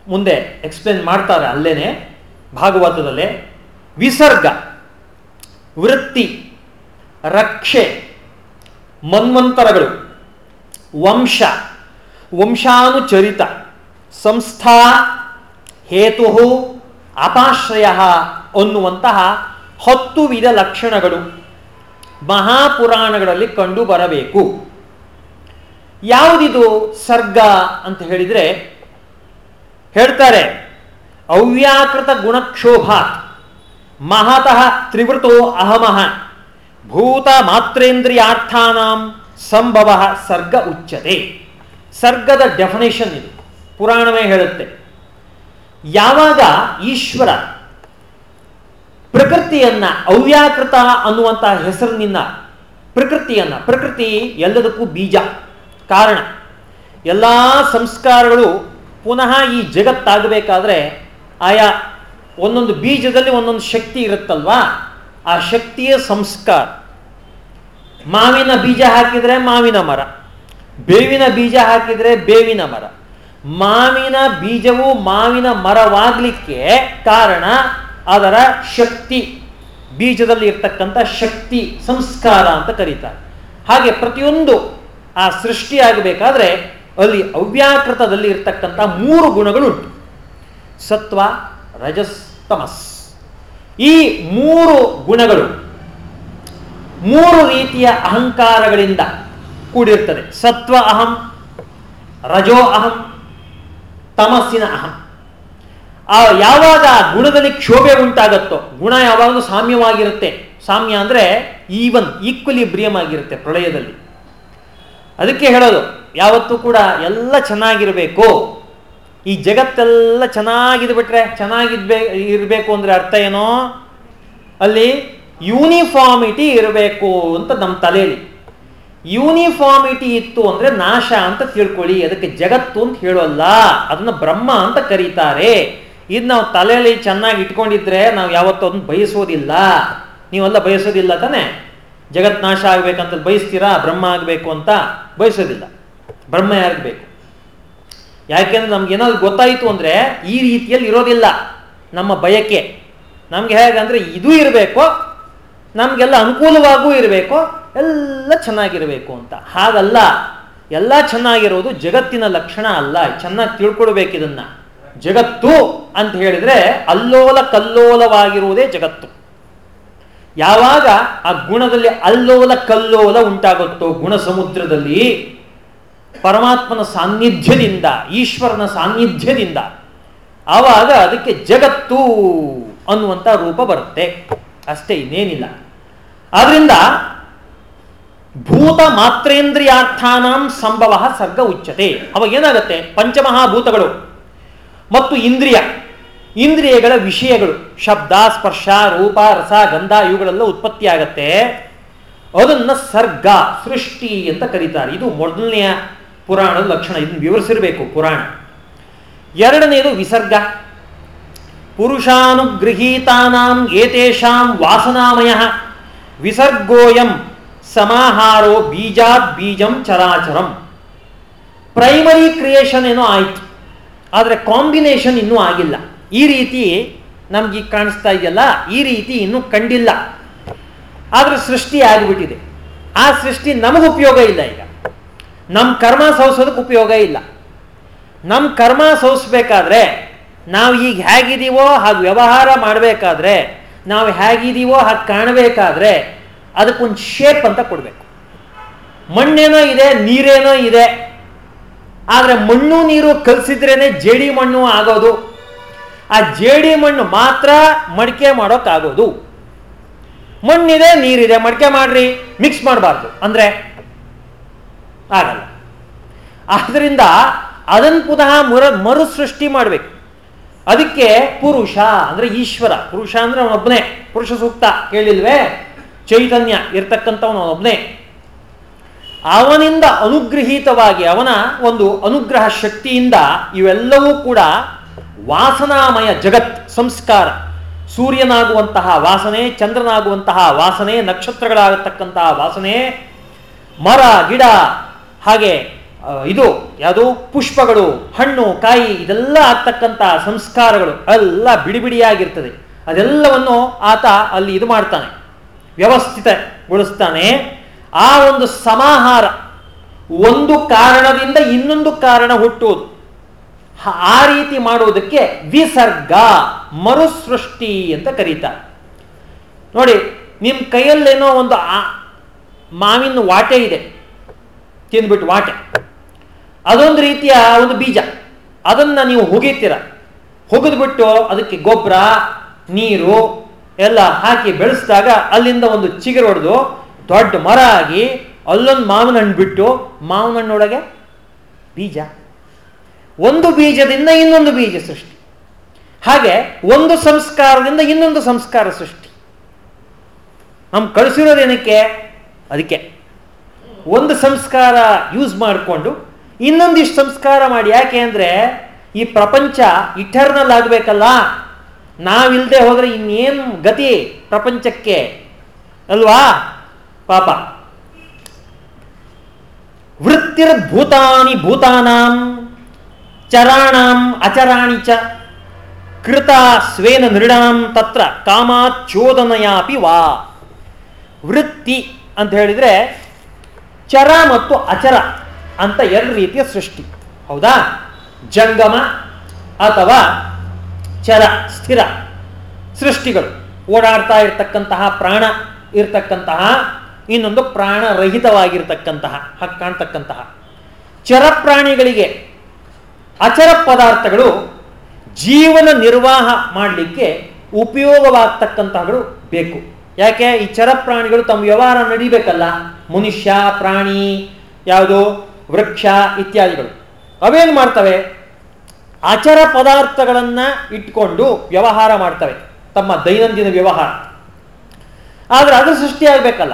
ಮುಂದೆ ಎಕ್ಸ್ಪ್ಲೇನ್ ಮಾಡ್ತಾರೆ ಅಲ್ಲೇನೆ, ಭಾಗವತದಲ್ಲೇ. ವಿಸರ್ಗ, ವೃತ್ತಿ, ರಕ್ಷೆ, ಮನ್ವಂತರಗಳು, ವಂಶ. ವಂಶಾನುಚರಿತ ಸಂಸ್ಥಾ ಹೇತು ಅಪಾಶ್ರಯ ಅನ್ನುವಂತಹ ಹತ್ತು ವಿಧ ಲಕ್ಷಣಗಳು ಮಹಾಪುರಾಣಗಳಲ್ಲಿ ಕಂಡು ಬರಬೇಕು. ಯಾವುದಿದು ಸರ್ಗ ಅಂತ ಹೇಳಿದರೆ ಹೇಳ್ತಾರೆ, ಅವ್ಯಾಕೃತ ಗುಣಕ್ಷೋಭ, ಮಹತಃ ತ್ರಿವೃತೋ ಅಹಮಃ ಭೂತ ಮಾತ್ರೇಂದ್ರಿಯಾರ್ಥಾನಾಂ ಸಂಭವ ಸರ್ಗ ಉಚ್ಚತೆ ಸರ್ಗದ ಡೆಫಿನೇಷನ್ ಇದು. ಪುರಾಣವೇ ಹೇಳುತ್ತೆ. ಯಾವಾಗ ಈಶ್ವರ ಪ್ರಕೃತಿಯನ್ನ, ಅವ್ಯಾಕೃತ ಅನ್ನುವಂತಹ ಹೆಸರಿನಿಂದ ಪ್ರಕೃತಿಯನ್ನ, ಪ್ರಕೃತಿ ಎಲ್ಲದಕ್ಕೂ ಬೀಜ, ಕಾರಣ. ಎಲ್ಲ ಸಂಸ್ಕಾರಗಳು ಪುನಃ ಈ ಜಗತ್ತಾಗಬೇಕಾದ್ರೆ ಆಯಾ ಒಂದೊಂದು ಬೀಜದಲ್ಲಿ ಒಂದೊಂದು ಶಕ್ತಿ ಇರುತ್ತಲ್ವಾ? ಆ ಶಕ್ತಿಯ ಸಂಸ್ಕಾರ. ಮಾವಿನ ಬೀಜ ಹಾಕಿದರೆ ಮಾವಿನ ಮರ, ಬೇವಿನ ಬೀಜ ಹಾಕಿದರೆ ಬೇವಿನ ಮರ. ಮಾವಿನ ಬೀಜವು ಮಾವಿನ ಮರವಾಗಲಿಕ್ಕೆ ಕಾರಣ ಅದರ ಶಕ್ತಿ, ಬೀಜದಲ್ಲಿ ಇರ್ತಕ್ಕಂಥ ಶಕ್ತಿ, ಸಂಸ್ಕಾರ ಅಂತ ಕರೀತಾರೆ. ಹಾಗೆ ಪ್ರತಿಯೊಂದು ಆ ಸೃಷ್ಟಿಯಾಗಬೇಕಾದ್ರೆ ಅಲ್ಲಿ ಅವ್ಯಾಕೃತದಲ್ಲಿ ಇರ್ತಕ್ಕಂಥ ಮೂರು ಗುಣಗಳುಂಟು. ಸತ್ವ, ರಜಸ್, ತಮಸ್. ಈ ಮೂರು ಗುಣಗಳು ಮೂರು ರೀತಿಯ ಅಹಂಕಾರಗಳಿಂದ ಕೂಡಿರ್ತದೆ. ಸತ್ವ ಅಹಂ, ರಜೋ ಅಹಂ, ತಮಸ್ಸಿನ ಅಹಂ. ಆ ಯಾವಾಗ ಗುಣದಲ್ಲಿ ಕ್ಷೋಭೆ ಉಂಟಾಗತ್ತೋ, ಗುಣ ಯಾವಾಗಲೂ ಸಾಮ್ಯವಾಗಿರುತ್ತೆ. ಸಾಮ್ಯ ಅಂದರೆ ಈವನ್ ಈಕ್ವಲಿ ಬ್ರಿಯಮ್ ಆಗಿರುತ್ತೆ ಪ್ರಳಯದಲ್ಲಿ. ಅದಕ್ಕೆ ಹೇಳೋದು, ಯಾವತ್ತೂ ಕೂಡ ಎಲ್ಲ ಚೆನ್ನಾಗಿರಬೇಕು. ಈ ಜಗತ್ತೆಲ್ಲ ಚೆನ್ನಾಗಿದ್ಬಿಟ್ರೆ ಚೆನ್ನಾಗಿದ್ಬೇ, ಇರಬೇಕು ಅಂದರೆ ಅರ್ಥ ಏನೋ? ಅಲ್ಲಿ ಯೂನಿಫಾರ್ಮಿಟಿ ಇರಬೇಕು ಅಂತ ನಮ್ಮ ತಲೆಯಲ್ಲಿ. ಯೂನಿಫಾರ್ಮಿಟಿ ಇತ್ತು ಅಂದರೆ ನಾಶ ಅಂತ ತಿಳ್ಕೊಳ್ಳಿ, ಅದಕ್ಕೆ ಜಗತ್ತು ಅಂತ ಹೇಳೋಲ್ಲ. ಅದನ್ನು ಬ್ರಹ್ಮ ಅಂತ ಕರೀತಾರೆ. ಇದು ನಾವು ತಲೆಯಲ್ಲಿ ಚೆನ್ನಾಗಿ ಇಟ್ಕೊಂಡಿದ್ರೆ ನಾವು ಯಾವತ್ತೂ ಅದನ್ನು ಬಯಸೋದಿಲ್ಲ. ನೀವೆಲ್ಲ ಬಯಸೋದಿಲ್ಲ ತಾನೆ? ಜಗತ್ ನಾಶ ಆಗ್ಬೇಕಂತ ಬಯಸ್ತೀರಾ? ಬ್ರಹ್ಮ ಆಗಬೇಕು ಅಂತ ಬಯಸೋದಿಲ್ಲ. ಬ್ರಹ್ಮ ಯಾರಿಗಬೇಕು ಯಾಕೆಂದ್ರೆ ನಮ್ಗೆ ಏನಾದ್ರು ಗೊತ್ತಾಯಿತು ಅಂದರೆ ಈ ರೀತಿಯಲ್ಲಿ ಇರೋದಿಲ್ಲ. ನಮ್ಮ ಬಯಕೆ. ನಮ್ಗೆ ಹೇಗಂದ್ರೆ ಇದು ಇರಬೇಕು, ನಮಗೆಲ್ಲ ಅನುಕೂಲವಾಗೂ ಇರಬೇಕು, ಎಲ್ಲ ಚೆನ್ನಾಗಿರಬೇಕು ಅಂತ. ಹಾಗಲ್ಲ, ಎಲ್ಲ ಚೆನ್ನಾಗಿರೋದು ಜಗತ್ತಿನ ಲಕ್ಷಣ ಅಲ್ಲ. ಚೆನ್ನಾಗಿ ತಿಳ್ಕೊಳ್ಬೇಕು ಇದನ್ನ. ಜಗತ್ತು ಅಂತ ಹೇಳಿದ್ರೆ ಅಲ್ಲೋಲ ಕಲ್ಲೋಲವಾಗಿರುವುದೇ ಜಗತ್ತು. ಯಾವಾಗ ಆ ಗುಣದಲ್ಲಿ ಅಲ್ಲೋಲ ಕಲ್ಲೋಲ ಉಂಟಾಗುತ್ತೋ ಗುಣ ಸಮುದ್ರದಲ್ಲಿ, ಪರಮಾತ್ಮನ ಸಾನ್ನಿಧ್ಯದಿಂದ, ಈಶ್ವರನ ಸಾನ್ನಿಧ್ಯದಿಂದ, ಆವಾಗ ಅದಕ್ಕೆ ಜಗತ್ತು ಅನ್ನುವಂಥ ರೂಪ ಬರುತ್ತೆ. ಅಷ್ಟೇ ಇನ್ನೇನಿಲ್ಲ. ಆದ್ರಿಂದ ಭೂತ ಮಾತ್ರೇಂದ್ರಿಯಾರ್ಥಾನಾಂ ಸಂಭವ ಸರ್ಗ ಉಚ್ಚತೆ ಅವಾಗ ಏನಾಗುತ್ತೆ? ಪಂಚಮಹಾಭೂತಗಳು. ಮತ್ತು ಇಂದ್ರಿಯ. ಇಂದ್ರಿಯಗಳ ವಿಷಯಗಳು, ಶಬ್ದ, ಸ್ಪರ್ಶ, ರೂಪ, ರಸ, ಗಂಧ, ಇವುಗಳೆಲ್ಲ ಉತ್ಪತ್ತಿ ಅದನ್ನು ಸರ್ಗ, ಸೃಷ್ಟಿ ಅಂತ ಕರೀತಾರೆ. ಇದು ಮೊದಲನೆಯ ಪುರಾಣದ ಲಕ್ಷಣ. ಇದನ್ನು ವಿವರಿಸಿರಬೇಕು ಪುರಾಣ. ಎರಡನೇದು ವಿಸರ್ಗ. ಪುರುಷಾನುಗೃಹೀತಾನಾಂ ಏತೇಷಾಂ ವಾಸನಾಮಯ ವಿಸರ್ಗೋಯಂ ಸಮಾಹಾರೋ ಬೀಜಾತ್ ಬೀಜಂ ಚರಾಚರಂ. ಪ್ರೈಮರಿ ಕ್ರಿಯೇಷನ್ ಏನೋ ಆಯಿತು. ಆದರೆ ಕಾಂಬಿನೇಷನ್ ಇನ್ನೂ ಆಗಿಲ್ಲ. ಈ ರೀತಿ ನಮ್ಗೆ ಕಾಣಿಸ್ತಾ ಇದೆಯಲ್ಲ, ಈ ರೀತಿ ಇನ್ನೂ ಕಂಡಿಲ್ಲ. ಆದರೆ ಸೃಷ್ಟಿ ಆಗಿಬಿಟ್ಟಿದೆ. ಆ ಸೃಷ್ಟಿ ನಮಗೆ ಉಪಯೋಗ ಇಲ್ಲ ಈಗ. ನಮ್ಮ ಕರ್ಮ ಸೌಸೋದಕ್ಕೆ ಉಪಯೋಗ ಇಲ್ಲ. ನಮ್ಮ ಕರ್ಮ ಸೌಸ್ಬೇಕಾದ್ರೆ ನಾವು ಈಗ ಹೇಗಿದ್ದೀವೋ ಹಾಗೆ ವ್ಯವಹಾರ ಮಾಡಬೇಕಾದ್ರೆ, ನಾವು ಹೇಗಿದ್ದೀವೋ ಹಾಗೆ ಕಾಣಬೇಕಾದ್ರೆ ಅದಕ್ಕೊಂದು ಶೇಪ್ ಅಂತ ಕೊಡಬೇಕು. ಮಣ್ಣೇನೋ ಇದೆ, ನೀರೇನೋ ಇದೆ ಆದರೆ ಮಣ್ಣು ನೀರು ಕಲಸಿದ್ರೇನೆ ಜೇಡಿ ಮಣ್ಣು ಆಗೋದು. ಆ ಜೇಡಿ ಮಣ್ಣು ಮಾತ್ರ ಮಡಿಕೆ ಮಾಡೋಕ್ಕಾಗೋದು. ಮಣ್ಣಿದೆ, ನೀರಿದೆ, ಮಡಿಕೆ ಮಾಡ್ರಿ ಮಿಕ್ಸ್ ಮಾಡಬಾರ್ದು. ಅಂದರೆ ಆಗಲ್ಲ. ಆದ್ದರಿಂದ ಅದನ್ನು ಪುನಃ ಮರ ಮರು ಸೃಷ್ಟಿ ಮಾಡಬೇಕು. ಅದಕ್ಕೆ ಪುರುಷ ಅಂದರೆ ಈಶ್ವರ. ಪುರುಷ ಅಂದರೆ ಅವನೊಬ್ಬನೇ ಪುರುಷ ಸೂಕ್ತ ಕೇಳಿಲ್ವೇ? ಚೈತನ್ಯ ಇರ್ತಕ್ಕಂಥವನು ಅವನೊಬ್ಬನೇ ಅವನಿಂದ ಅನುಗ್ರಹೀತವಾಗಿ, ಅವನ ಒಂದು ಅನುಗ್ರಹ ಶಕ್ತಿಯಿಂದ ಇವೆಲ್ಲವೂ ಕೂಡ ವಾಸನಾಮಯ ಜಗತ್, ಸಂಸ್ಕಾರ. ಸೂರ್ಯನಾಗುವಂತಹ ವಾಸನೆ, ಚಂದ್ರನಾಗುವಂತಹ ವಾಸನೆ, ನಕ್ಷತ್ರಗಳಾಗತಕ್ಕಂತಹ ವಾಸನೆ, ಮರ, ಗಿಡ, ಹಾಗೆ ಇದು ಯಾವುದು? ಪುಷ್ಪಗಳು, ಹಣ್ಣು, ಕಾಯಿ, ಇದೆಲ್ಲ ಆಗ್ತಕ್ಕಂತಹ ಸಂಸ್ಕಾರಗಳು ಎಲ್ಲ ಬಿಡಿ ಬಿಡಿಯಾಗಿರ್ತದೆ ಅದೆಲ್ಲವನ್ನು ಆತ ಅಲ್ಲಿ ಇದು ಮಾಡ್ತಾನೆ, ವ್ಯವಸ್ಥಿತಗೊಳಿಸ್ತಾನೆ. ಆ ಒಂದು ಸಮಾಹಾರ ಒಂದು ಕಾರಣದಿಂದ ಇನ್ನೊಂದು ಕಾರಣ ಹುಟ್ಟುವುದು. ಆ ರೀತಿ ಮಾಡುವುದಕ್ಕೆ ವಿಸರ್ಗ, ಮರುಸೃಷ್ಟಿ ಅಂತ ಕರೀತಾರೆ. ನೋಡಿ ನಿಮ್ಮ ಕೈಯಲ್ಲೇನೋ ಒಂದು ಮಾವಿನ ವಾಟೆ ಇದೆ, ತಿಂದ್ಬಿಟ್ಟು ವಾಟೆ. ಅದೊಂದು ರೀತಿಯ ಒಂದು ಬೀಜ. ಅದನ್ನು ನೀವು ಹುಗಿತೀರ. ಹುಗಿದ್ಬಿಟ್ಟು ಅದಕ್ಕೆ ಗೊಬ್ಬರ, ನೀರು ಎಲ್ಲ ಹಾಕಿ ಬೆಳೆಸಿದಾಗ ಅಲ್ಲಿಂದ ಒಂದು ಚಿಗುರು ಹೊಡೆದು ದೊಡ್ಡ ಮರ ಆಗಿ ಅಲ್ಲೊಂದು ಮಾವಿನ ಹಣ್ಣು ಬಿಟ್ಟು ಮಾವಿನ ಹಣ್ಣೊಳಗೆ ಬೀಜ. ಒಂದು ಬೀಜದಿಂದ ಇನ್ನೊಂದು ಬೀಜ ಸೃಷ್ಟಿ. ಹಾಗೆ ಒಂದು ಸಂಸ್ಕಾರದಿಂದ ಇನ್ನೊಂದು ಸಂಸ್ಕಾರ ಸೃಷ್ಟಿ. ನಮ್ ಕಳಿಸಿರೋದೇನಕ್ಕೆ? ಅದಕ್ಕೆ. ಒಂದು ಸಂಸ್ಕಾರ ಯೂಸ್ ಮಾಡಿಕೊಂಡು ಇನ್ನೊಂದಿಷ್ಟು ಸಂಸ್ಕಾರ ಮಾಡಿ ಯಾಕೆ ಅಂದರೆ ಈ ಪ್ರಪಂಚ ಇಟರ್ನಲ್ ಆಗಬೇಕಲ್ಲ. ನಾವಿಲ್ಲದೆ ಹೋದರೆ ಇನ್ನೇನು ಗತಿ ಪ್ರಪಂಚಕ್ಕೆ? ಅಲ್ವಾ? ಪಾಪ. ವೃತ್ತಿರ್ಭೂತಾನಿ ಭೂತಾನಾಂ ಚರಾಣಾಂ ಅಚರಾಣಿ ಚ ಕೃತ ಸ್ವೇನ ನೃಣಾಂ ತತ್ರ ಕಾಮಾಚೋದನೆಯಾಪಿ ವಾ. ವೃತ್ತಿ ಅಂತ ಹೇಳಿದ್ರೆ ಚರ ಮತ್ತು ಅಚರ ಅಂತ ಎರಡು ರೀತಿಯ ಸೃಷ್ಟಿ. ಹೌದಾ? ಜಂಗಮ ಅಥವಾ ಚರ, ಸ್ಥಿರ ಸೃಷ್ಟಿಗಳು. ಓಡಾಡ್ತಾ ಇರತಕ್ಕಂತಹ ಪ್ರಾಣ ಇರತಕ್ಕಂತಹ ಇನ್ನೊಂದು ಪ್ರಾಣರಹಿತವಾಗಿರ್ತಕ್ಕಂತಹ, ಹಾಗೆ ಕಾಣ್ತಕ್ಕಂತಹ. ಚರ ಪ್ರಾಣಿಗಳಿಗೆ ಅಚರ ಪದಾರ್ಥಗಳು ಜೀವನ ನಿರ್ವಾಹ ಮಾಡಲಿಕ್ಕೆ ಉಪಯೋಗವಾಗ್ತಕ್ಕಂತಹಗಳು ಬೇಕು. ಯಾಕೆ? ಈ ಚರ ಪ್ರಾಣಿಗಳು ತಮ್ಮ ವ್ಯವಹಾರ ನಡಿಬೇಕಲ್ಲ. ಮನುಷ್ಯ, ಪ್ರಾಣಿ, ಯಾವುದು? ವೃಕ್ಷ ಇತ್ಯಾದಿಗಳು. ಅವೇನು ಮಾಡ್ತವೆ? ಅಚರ ಪದಾರ್ಥಗಳನ್ನು ಇಟ್ಕೊಂಡು ವ್ಯವಹಾರ ಮಾಡ್ತವೆ. ತಮ್ಮ ದೈನಂದಿನ ವ್ಯವಹಾರ. ಆದರೆ ಅದು ಸೃಷ್ಟಿಯಾಗಬೇಕಲ್ಲ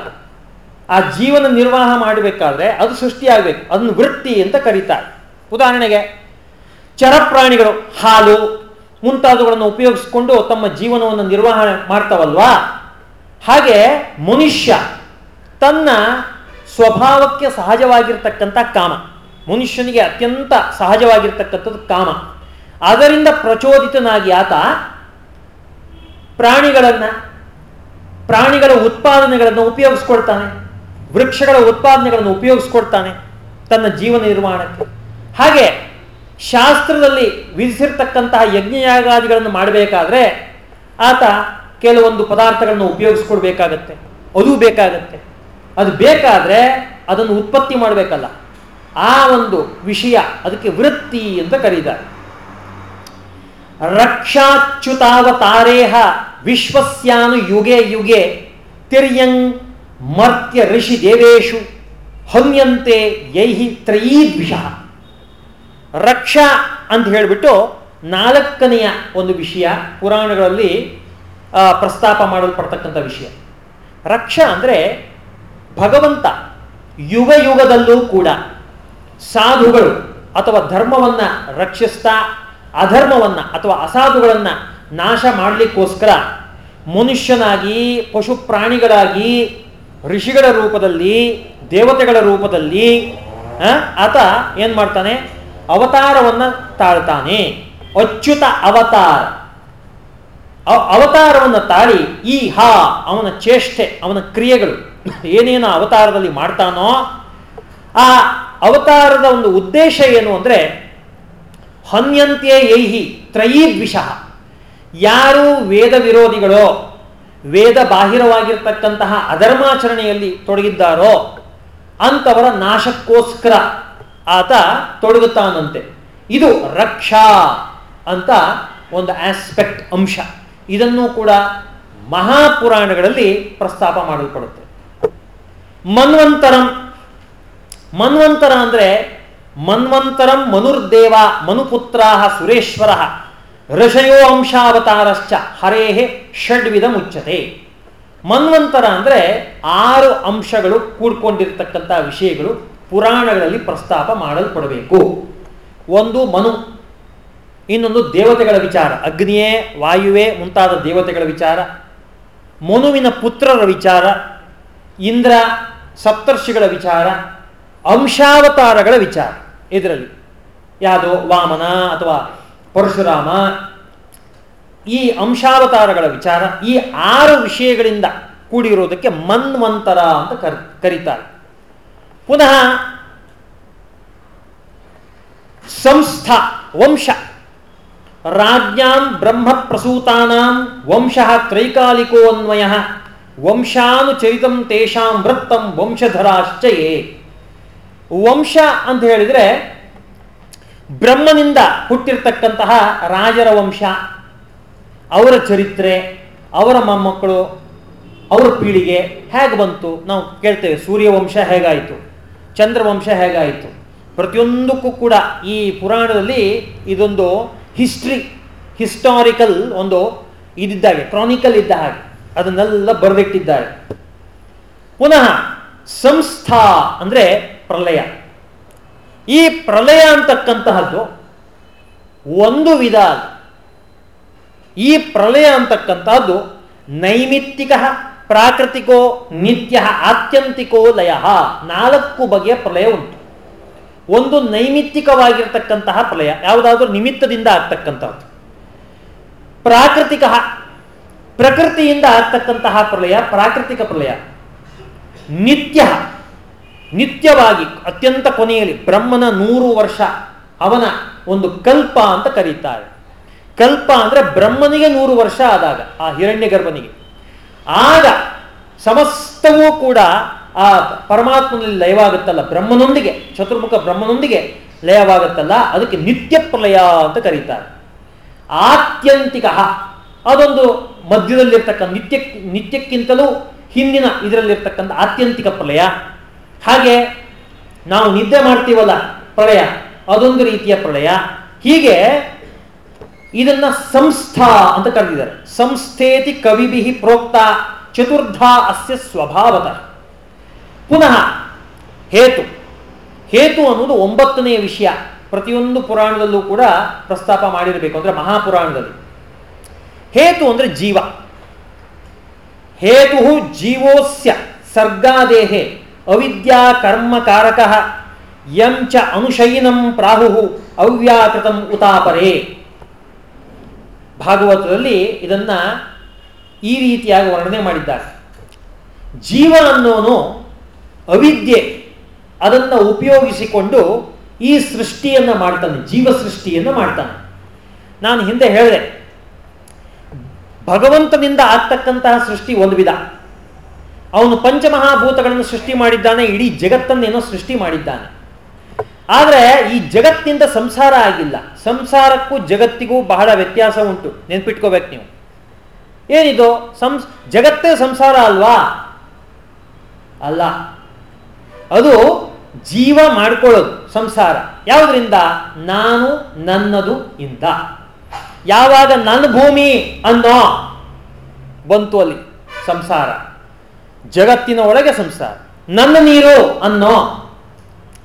ಆ ಜೀವನ ನಿರ್ವಾಹ ಮಾಡಬೇಕಾದ್ರೆ ಅದು ಸೃಷ್ಟಿಯಾಗಬೇಕು. ಅದನ್ನು ವೃತ್ತಿ ಅಂತ ಕರೀತಾರೆ. ಉದಾಹರಣೆಗೆ ಚರಪ್ರಾಣಿಗಳು, ಹಾಲು ಮುಂತಾದವುಗಳನ್ನು ಉಪಯೋಗಿಸಿಕೊಂಡು ತಮ್ಮ ಜೀವನವನ್ನು ನಿರ್ವಹಣೆ ಮಾಡ್ತಾವಲ್ವಾ? ಹಾಗೆ ಮನುಷ್ಯ ತನ್ನ ಸ್ವಭಾವಕ್ಕೆ ಸಹಜವಾಗಿರ್ತಕ್ಕಂಥ ಕಾಮ. ಮನುಷ್ಯನಿಗೆ ಅತ್ಯಂತ ಸಹಜವಾಗಿರ್ತಕ್ಕಂಥದ್ದು ಕಾಮ. ಅದರಿಂದ ಪ್ರಚೋದಿತನಾಗಿ ಆತ ಪ್ರಾಣಿಗಳನ್ನು, ಪ್ರಾಣಿಗಳ ಉತ್ಪಾದನೆಗಳನ್ನು ಉಪಯೋಗಿಸ್ಕೊಳ್ತಾನೆ. ವೃಕ್ಷಗಳ ಉತ್ಪಾದನೆಗಳನ್ನು ಉಪಯೋಗಿಸ್ಕೊಡ್ತಾನೆ ತನ್ನ ಜೀವನ ನಿರ್ಮಾಣಕ್ಕೆ ಹಾಗೆ ಶಾಸ್ತ್ರದಲ್ಲಿ ವಿಧಿಸಿರ್ತಕ್ಕಂತಹ ಯಜ್ಞಯಾಗಾದಿಗಳನ್ನು ಮಾಡಬೇಕಾದ್ರೆ ಆತ ಕೆಲವೊಂದು ಪದಾರ್ಥಗಳನ್ನು ಉಪಯೋಗಿಸ್ಕೊಡ್ಬೇಕಾಗತ್ತೆ. ಅದು ಬೇಕಾಗತ್ತೆ. ಅದು ಬೇಕಾದ್ರೆ ಅದನ್ನು ಉತ್ಪತ್ತಿ ಮಾಡಬೇಕಲ್ಲ. ಆ ಒಂದು ವಿಷಯ ಅದಕ್ಕೆ ವೃತ್ತಿ ಅಂತ ಕರೀತಾರೆ. ರಕ್ಷಾಚ್ಯುತಾವತಾರೇಹ ವಿಶ್ವಸ್ಯಾನು ಯುಗೆ ಯುಗೆ ತಿರ್ಯಂಗ್ ಮರ್ತ್ಯ ಋಷಿ ದೇವೇಶು ಹೊಮ್ಯಂತೆ ಯೈಹಿ ತ್ರಯೀದ್ವಿಷ. ರಕ್ಷಾ ಅಂತ ಹೇಳಿಬಿಟ್ಟು ನಾಲ್ಕನೆಯ ಒಂದು ವಿಷಯ ಪುರಾಣಗಳಲ್ಲಿ ಪ್ರಸ್ತಾಪ ಮಾಡಲ್ಪಡ್ತಕ್ಕಂಥ ವಿಷಯ. ರಕ್ಷಾ ಅಂದರೆ ಭಗವಂತ ಯುಗ ಯುಗದಲ್ಲೂ ಕೂಡ ಸಾಧುಗಳು ಅಥವಾ ಧರ್ಮವನ್ನು ರಕ್ಷಿಸ್ತಾ, ಅಧರ್ಮವನ್ನು ಅಥವಾ ಅಸಾಧುಗಳನ್ನು ನಾಶ ಮಾಡಲಿಕ್ಕೋಸ್ಕರ ಮನುಷ್ಯನಾಗಿ ಪಶು ಪ್ರಾಣಿಗಳಾಗಿ ಋಷಿಗಳ ರೂಪದಲ್ಲಿ, ದೇವತೆಗಳ ರೂಪದಲ್ಲಿ ಆತ ಏನ್ ಮಾಡ್ತಾನೆ? ಅವತಾರವನ್ನ ತಾಳ್ತಾನೆ. ಅಚ್ಯುತ ಅವತಾರ. ಅವತಾರವನ್ನು ತಾಳಿ ಈ, ಹಾ, ಅವನ ಚೇಷ್ಟೆ, ಅವನ ಕ್ರಿಯೆಗಳು. ಏನೇನು ಅವತಾರದಲ್ಲಿ ಮಾಡ್ತಾನೋ, ಆ ಅವತಾರದ ಒಂದು ಉದ್ದೇಶ ಏನು ಅಂದರೆ, ಹನ್ಯಂತ್ಯೇ ಯೈಹಿ ತ್ರಯೀದ್ವಿಷ. ಯಾರು ವೇದ ವಿರೋಧಿಗಳೋ ವೇದ ಬಾಹಿರವಾಗಿರ್ತಕ್ಕಂತಹ ಅಧರ್ಮಾಚರಣೆಯಲ್ಲಿ ತೊಡಗಿದ್ದಾರೋ ಅಂಥವರ ನಾಶಕ್ಕೋಸ್ಕರ ಆತ ತೊಡಗುತ್ತಾನಂತೆ. ಇದು ರಕ್ಷಾ ಅಂತ ಒಂದು ಆಸ್ಪೆಕ್ಟ್ ಅಂಶ. ಇದನ್ನು ಕೂಡ ಮಹಾಪುರಾಣಗಳಲ್ಲಿ ಪ್ರಸ್ತಾಪ ಮಾಡಲ್ಪಡುತ್ತೆ ಮನ್ವಂತರಂ. ಮನ್ವಂತರ ಅಂದರೆ ಮನ್ವಂತರಂ ಮನುರ್ದೇವ ಮನುಪುತ್ರ ಸುರೇಶ್ವರ. ಋಷಯೋ ಅಂಶಾವತಾರಶ್ಚ ಹರೇಹೆ ಷಡ್ವಿಧ ಮುಚ್ಚತೆ ಮನ್ವಂತರ ಅಂದರೆ ಆರು ಅಂಶಗಳು ಕೂಡ್ಕೊಂಡಿರ್ತಕ್ಕಂಥ ವಿಷಯಗಳು ಪುರಾಣಗಳಲ್ಲಿ ಪ್ರಸ್ತಾಪ ಮಾಡಲ್ಪಡಬೇಕು. ಒಂದು ಮನು, ಇನ್ನೊಂದು ದೇವತೆಗಳ ವಿಚಾರ, ಅಗ್ನಿಯೇ, ವಾಯುವೇ ಮುಂತಾದ ದೇವತೆಗಳ ವಿಚಾರ, ಮನುವಿನ ಪುತ್ರರ ವಿಚಾರ, ಇಂದ್ರ ಸಪ್ತರ್ಷಿಗಳ ವಿಚಾರ, ಅಂಶಾವತಾರಗಳ ವಿಚಾರ. ಇದರಲ್ಲಿ ಯಾವುದೋ ವಾಮನ ಅಥವಾ ಪರಶುರಾಮ, ಈ ಅಂಶಾವತಾರಗಳ ವಿಚಾರ, ಈ ಆರು ವಿಷಯಗಳಿಂದ ಕೂಡಿರುವುದಕ್ಕೆ ಮನ್ವಂತರ ಅಂತ ಕರ್, ಕರೀತಾರೆ. ಪುನಃ ಸಂಸ್ಥ, ವಂಶ. ರಾಜ್ಞಾಂ ಬ್ರಹ್ಮ ಪ್ರಸೂತಾನಾಂ ವಂಶ ತ್ರೈಕಾಲಿಕೋ ಅನ್ವಯ. ವಂಶಾನುಚರಿತಂ ತೇಷಾಂ ವೃತ್ತಂ ವಂಶಧರಾಶ್ಚಯೇ. ವಂಶ ಅಂತ ಹೇಳಿದರೆ ಬ್ರಹ್ಮನಿಂದ ಹುಟ್ಟಿರ್ತಕ್ಕಂತಹ ರಾಜರ ವಂಶ, ಅವರ ಚರಿತ್ರೆ, ಅವರ ಮೊಮ್ಮಕ್ಕಳು, ಅವರ ಪೀಳಿಗೆ ಹೇಗೆ ಬಂತು ನಾವು ಕೇಳ್ತೇವೆ. ಸೂರ್ಯವಂಶ ಹೇಗಾಯಿತು? ಚಂದ್ರವಂಶ ಹೇಗಾಯಿತು? ಪ್ರತಿಯೊಂದಕ್ಕೂ ಕೂಡ ಈ ಪುರಾಣದಲ್ಲಿ ಇದೊಂದು ಹಿಸ್ಟ್ರಿ, ಹಿಸ್ಟಾರಿಕಲ್ ಒಂದು ಇದಿದ್ದಾಗೆ, ಕ್ರಾನಿಕಲ್ ಇದ್ದ ಹಾಗೆ, ಅದನ್ನೆಲ್ಲ ಬರೆದಿಟ್ಟಿದ್ದಾರೆ. ಪುನಃ ಸಂಸ್ಥಾ ಅಂದರೆ ಪ್ರಳಯ ಈ ಪ್ರಲಯ ಅಂತಕ್ಕಂತಹದ್ದು ಒಂದು ವಿಧ ಈ ಪ್ರಲಯ ಅಂತಕ್ಕಂತಹದ್ದು ನೈಮಿತ್ತಿಕ ಪ್ರಾಕೃತಿಕೋ ನಿತ್ಯ ಆತ್ಯಂತಿಕೋ ಲಯ ನಾಲ್ಕು ಬಗೆಯ ಪ್ರಲಯ ಉಂಟು. ಒಂದು ನೈಮಿತ್ತಿಕವಾಗಿರ್ತಕ್ಕಂತಹ ಪ್ರಲಯ, ಯಾವುದಾದ್ರೂ ನಿಮಿತ್ತದಿಂದ ಆಗ್ತಕ್ಕಂಥದ್ದು ಪ್ರಾಕೃತಿಕ ಪ್ರಕೃತಿಯಿಂದ ಆಗ್ತಕ್ಕಂತಹ ಪ್ರಲಯ, ಪ್ರಾಕೃತಿಕ ಪ್ರಲಯ. ನಿತ್ಯ ನಿತ್ಯವಾಗಿ, ಅತ್ಯಂತ ಕೊನೆಯಲ್ಲಿ ಬ್ರಹ್ಮನ ನೂರು ವರ್ಷ ಅವನ ಒಂದು ಕಲ್ಪ ಅಂತ ಕರೀತಾರೆ. ಕಲ್ಪ ಅಂದರೆ ಬ್ರಹ್ಮನಿಗೆ ನೂರು ವರ್ಷ ಆದಾಗ, ಆ ಹಿರಣ್ಯ ಗರ್ಭನಿಗೆ ಆಗ ಸಮಸ್ತವೂ ಕೂಡ ಆ ಪರಮಾತ್ಮನಲ್ಲಿ ಲಯವಾಗುತ್ತಲ್ಲ, ಬ್ರಹ್ಮನೊಂದಿಗೆ, ಚತುರ್ಮುಖ ಬ್ರಹ್ಮನೊಂದಿಗೆ ಲಯವಾಗುತ್ತಲ್ಲ, ಅದಕ್ಕೆ ನಿತ್ಯ ಪ್ರಲಯ ಅಂತ ಕರೀತಾರೆ. ಆತ್ಯಂತಿಕ, ಅದೊಂದು ಮಧ್ಯದಲ್ಲಿರ್ತಕ್ಕಂಥ ನಿತ್ಯ ನಿತ್ಯಕ್ಕಿಂತಲೂ ಹಿಂದಿನ ಇದರಲ್ಲಿರ್ತಕ್ಕಂಥ ಆತ್ಯಂತಿಕ ಪ್ರಲಯ. ಹಾಗೆ ನಾವು ನಿದ್ದೆ ಮಾಡ್ತೀವಲ್ಲ ಪ್ರಳಯ, ಅದೊಂದು ರೀತಿಯ ಪ್ರಳಯ. ಹೀಗೆ ಇದನ್ನ ಸಂಸ್ಥಾ ಅಂತ ಕರೆದಿದ್ದಾರೆ. ಸಂಸ್ಥೇತಿ ಕವಿಭಿ ಪ್ರೋಕ್ತ ಚತುರ್ಧ ಅಸ್ಯ ಸ್ವಭಾವತ. ಪುನಃ ಹೇತು. ಹೇತು ಅನ್ನೋದು ಒಂಬತ್ತನೆಯ ವಿಷಯ. ಪ್ರತಿಯೊಂದು ಪುರಾಣದಲ್ಲೂ ಕೂಡ ಪ್ರಸ್ತಾಪ ಮಾಡಿರಬೇಕು ಅಂದ್ರೆ ಮಹಾಪುರಾಣದಲ್ಲಿ. ಹೇತು ಅಂದ್ರೆ ಜೀವ. ಹೇತು ಜೀವೋಸ್ಯ ಸರ್ಗಾದೇಹೆ. ಅವಿದ್ಯಾ ಕರ್ಮಕಾರಕ ಚ ಅನುಶಯಿನಂ ಪ್ರಾಹು ಅವ್ಯಾಕೃತಂ ಉತಾಪರೇ. ಭಾಗವತದಲ್ಲಿ ಇದನ್ನ ಈ ರೀತಿಯಾಗಿ ವರ್ಣನೆ ಮಾಡಿದ್ದಾರೆ. ಜೀವ ಅನ್ನೋನು ಅವಿದ್ಯೆ, ಅದನ್ನು ಉಪಯೋಗಿಸಿಕೊಂಡು ಈ ಸೃಷ್ಟಿಯನ್ನು ಮಾಡ್ತಾನೆ ಜೀವ ಸೃಷ್ಟಿಯನ್ನು ಮಾಡ್ತಾನೆ. ನಾನು ಹಿಂದೆ ಹೇಳಿದೆ, ಭಗವಂತನಿಂದ ಆಗ್ತಕ್ಕಂತಹ ಸೃಷ್ಟಿ ಒಂದು ವಿಧ. ಅವನು ಪಂಚಮಹಾಭೂತಗಳನ್ನು ಸೃಷ್ಟಿ ಮಾಡಿದ್ದಾನೆ, ಇಡೀ ಜಗತ್ತನ್ನೇನೋ ಸೃಷ್ಟಿ ಮಾಡಿದ್ದಾನೆ. ಆದರೆ ಈ ಜಗತ್ತಿನಿಂದ ಸಂಸಾರ ಆಗಿಲ್ಲ. ಸಂಸಾರಕ್ಕೂ ಜಗತ್ತಿಗೂ ಬಹಳ ವ್ಯತ್ಯಾಸ ಉಂಟು. ನೆನ್ಪಿಟ್ಕೋಬೇಕು ನೀವು. ಏನಿದು? ಸಂಸ್, ಜಗತ್ತೇ ಸಂಸಾರ ಅಲ್ವಾ? ಅಲ್ಲ. ಅದು ಜೀವ ಮಾಡ್ಕೊಳ್ಳೋದು, ಸಂಸಾರ. ಯಾವುದರಿಂದ? ನಾನು, ನನ್ನದು, ಇಂದ. ಯಾವಾಗ ನನ್ನ ಭೂಮಿ ಅನ್ನೋ ಬಂತು ಅಲ್ಲಿ ಸಂಸಾರ. ಜಗತ್ತಿನ ಒಳಗೆ ಸಂಸಾರ. ನನ್ನ ನೀರು ಅನ್ನೋ,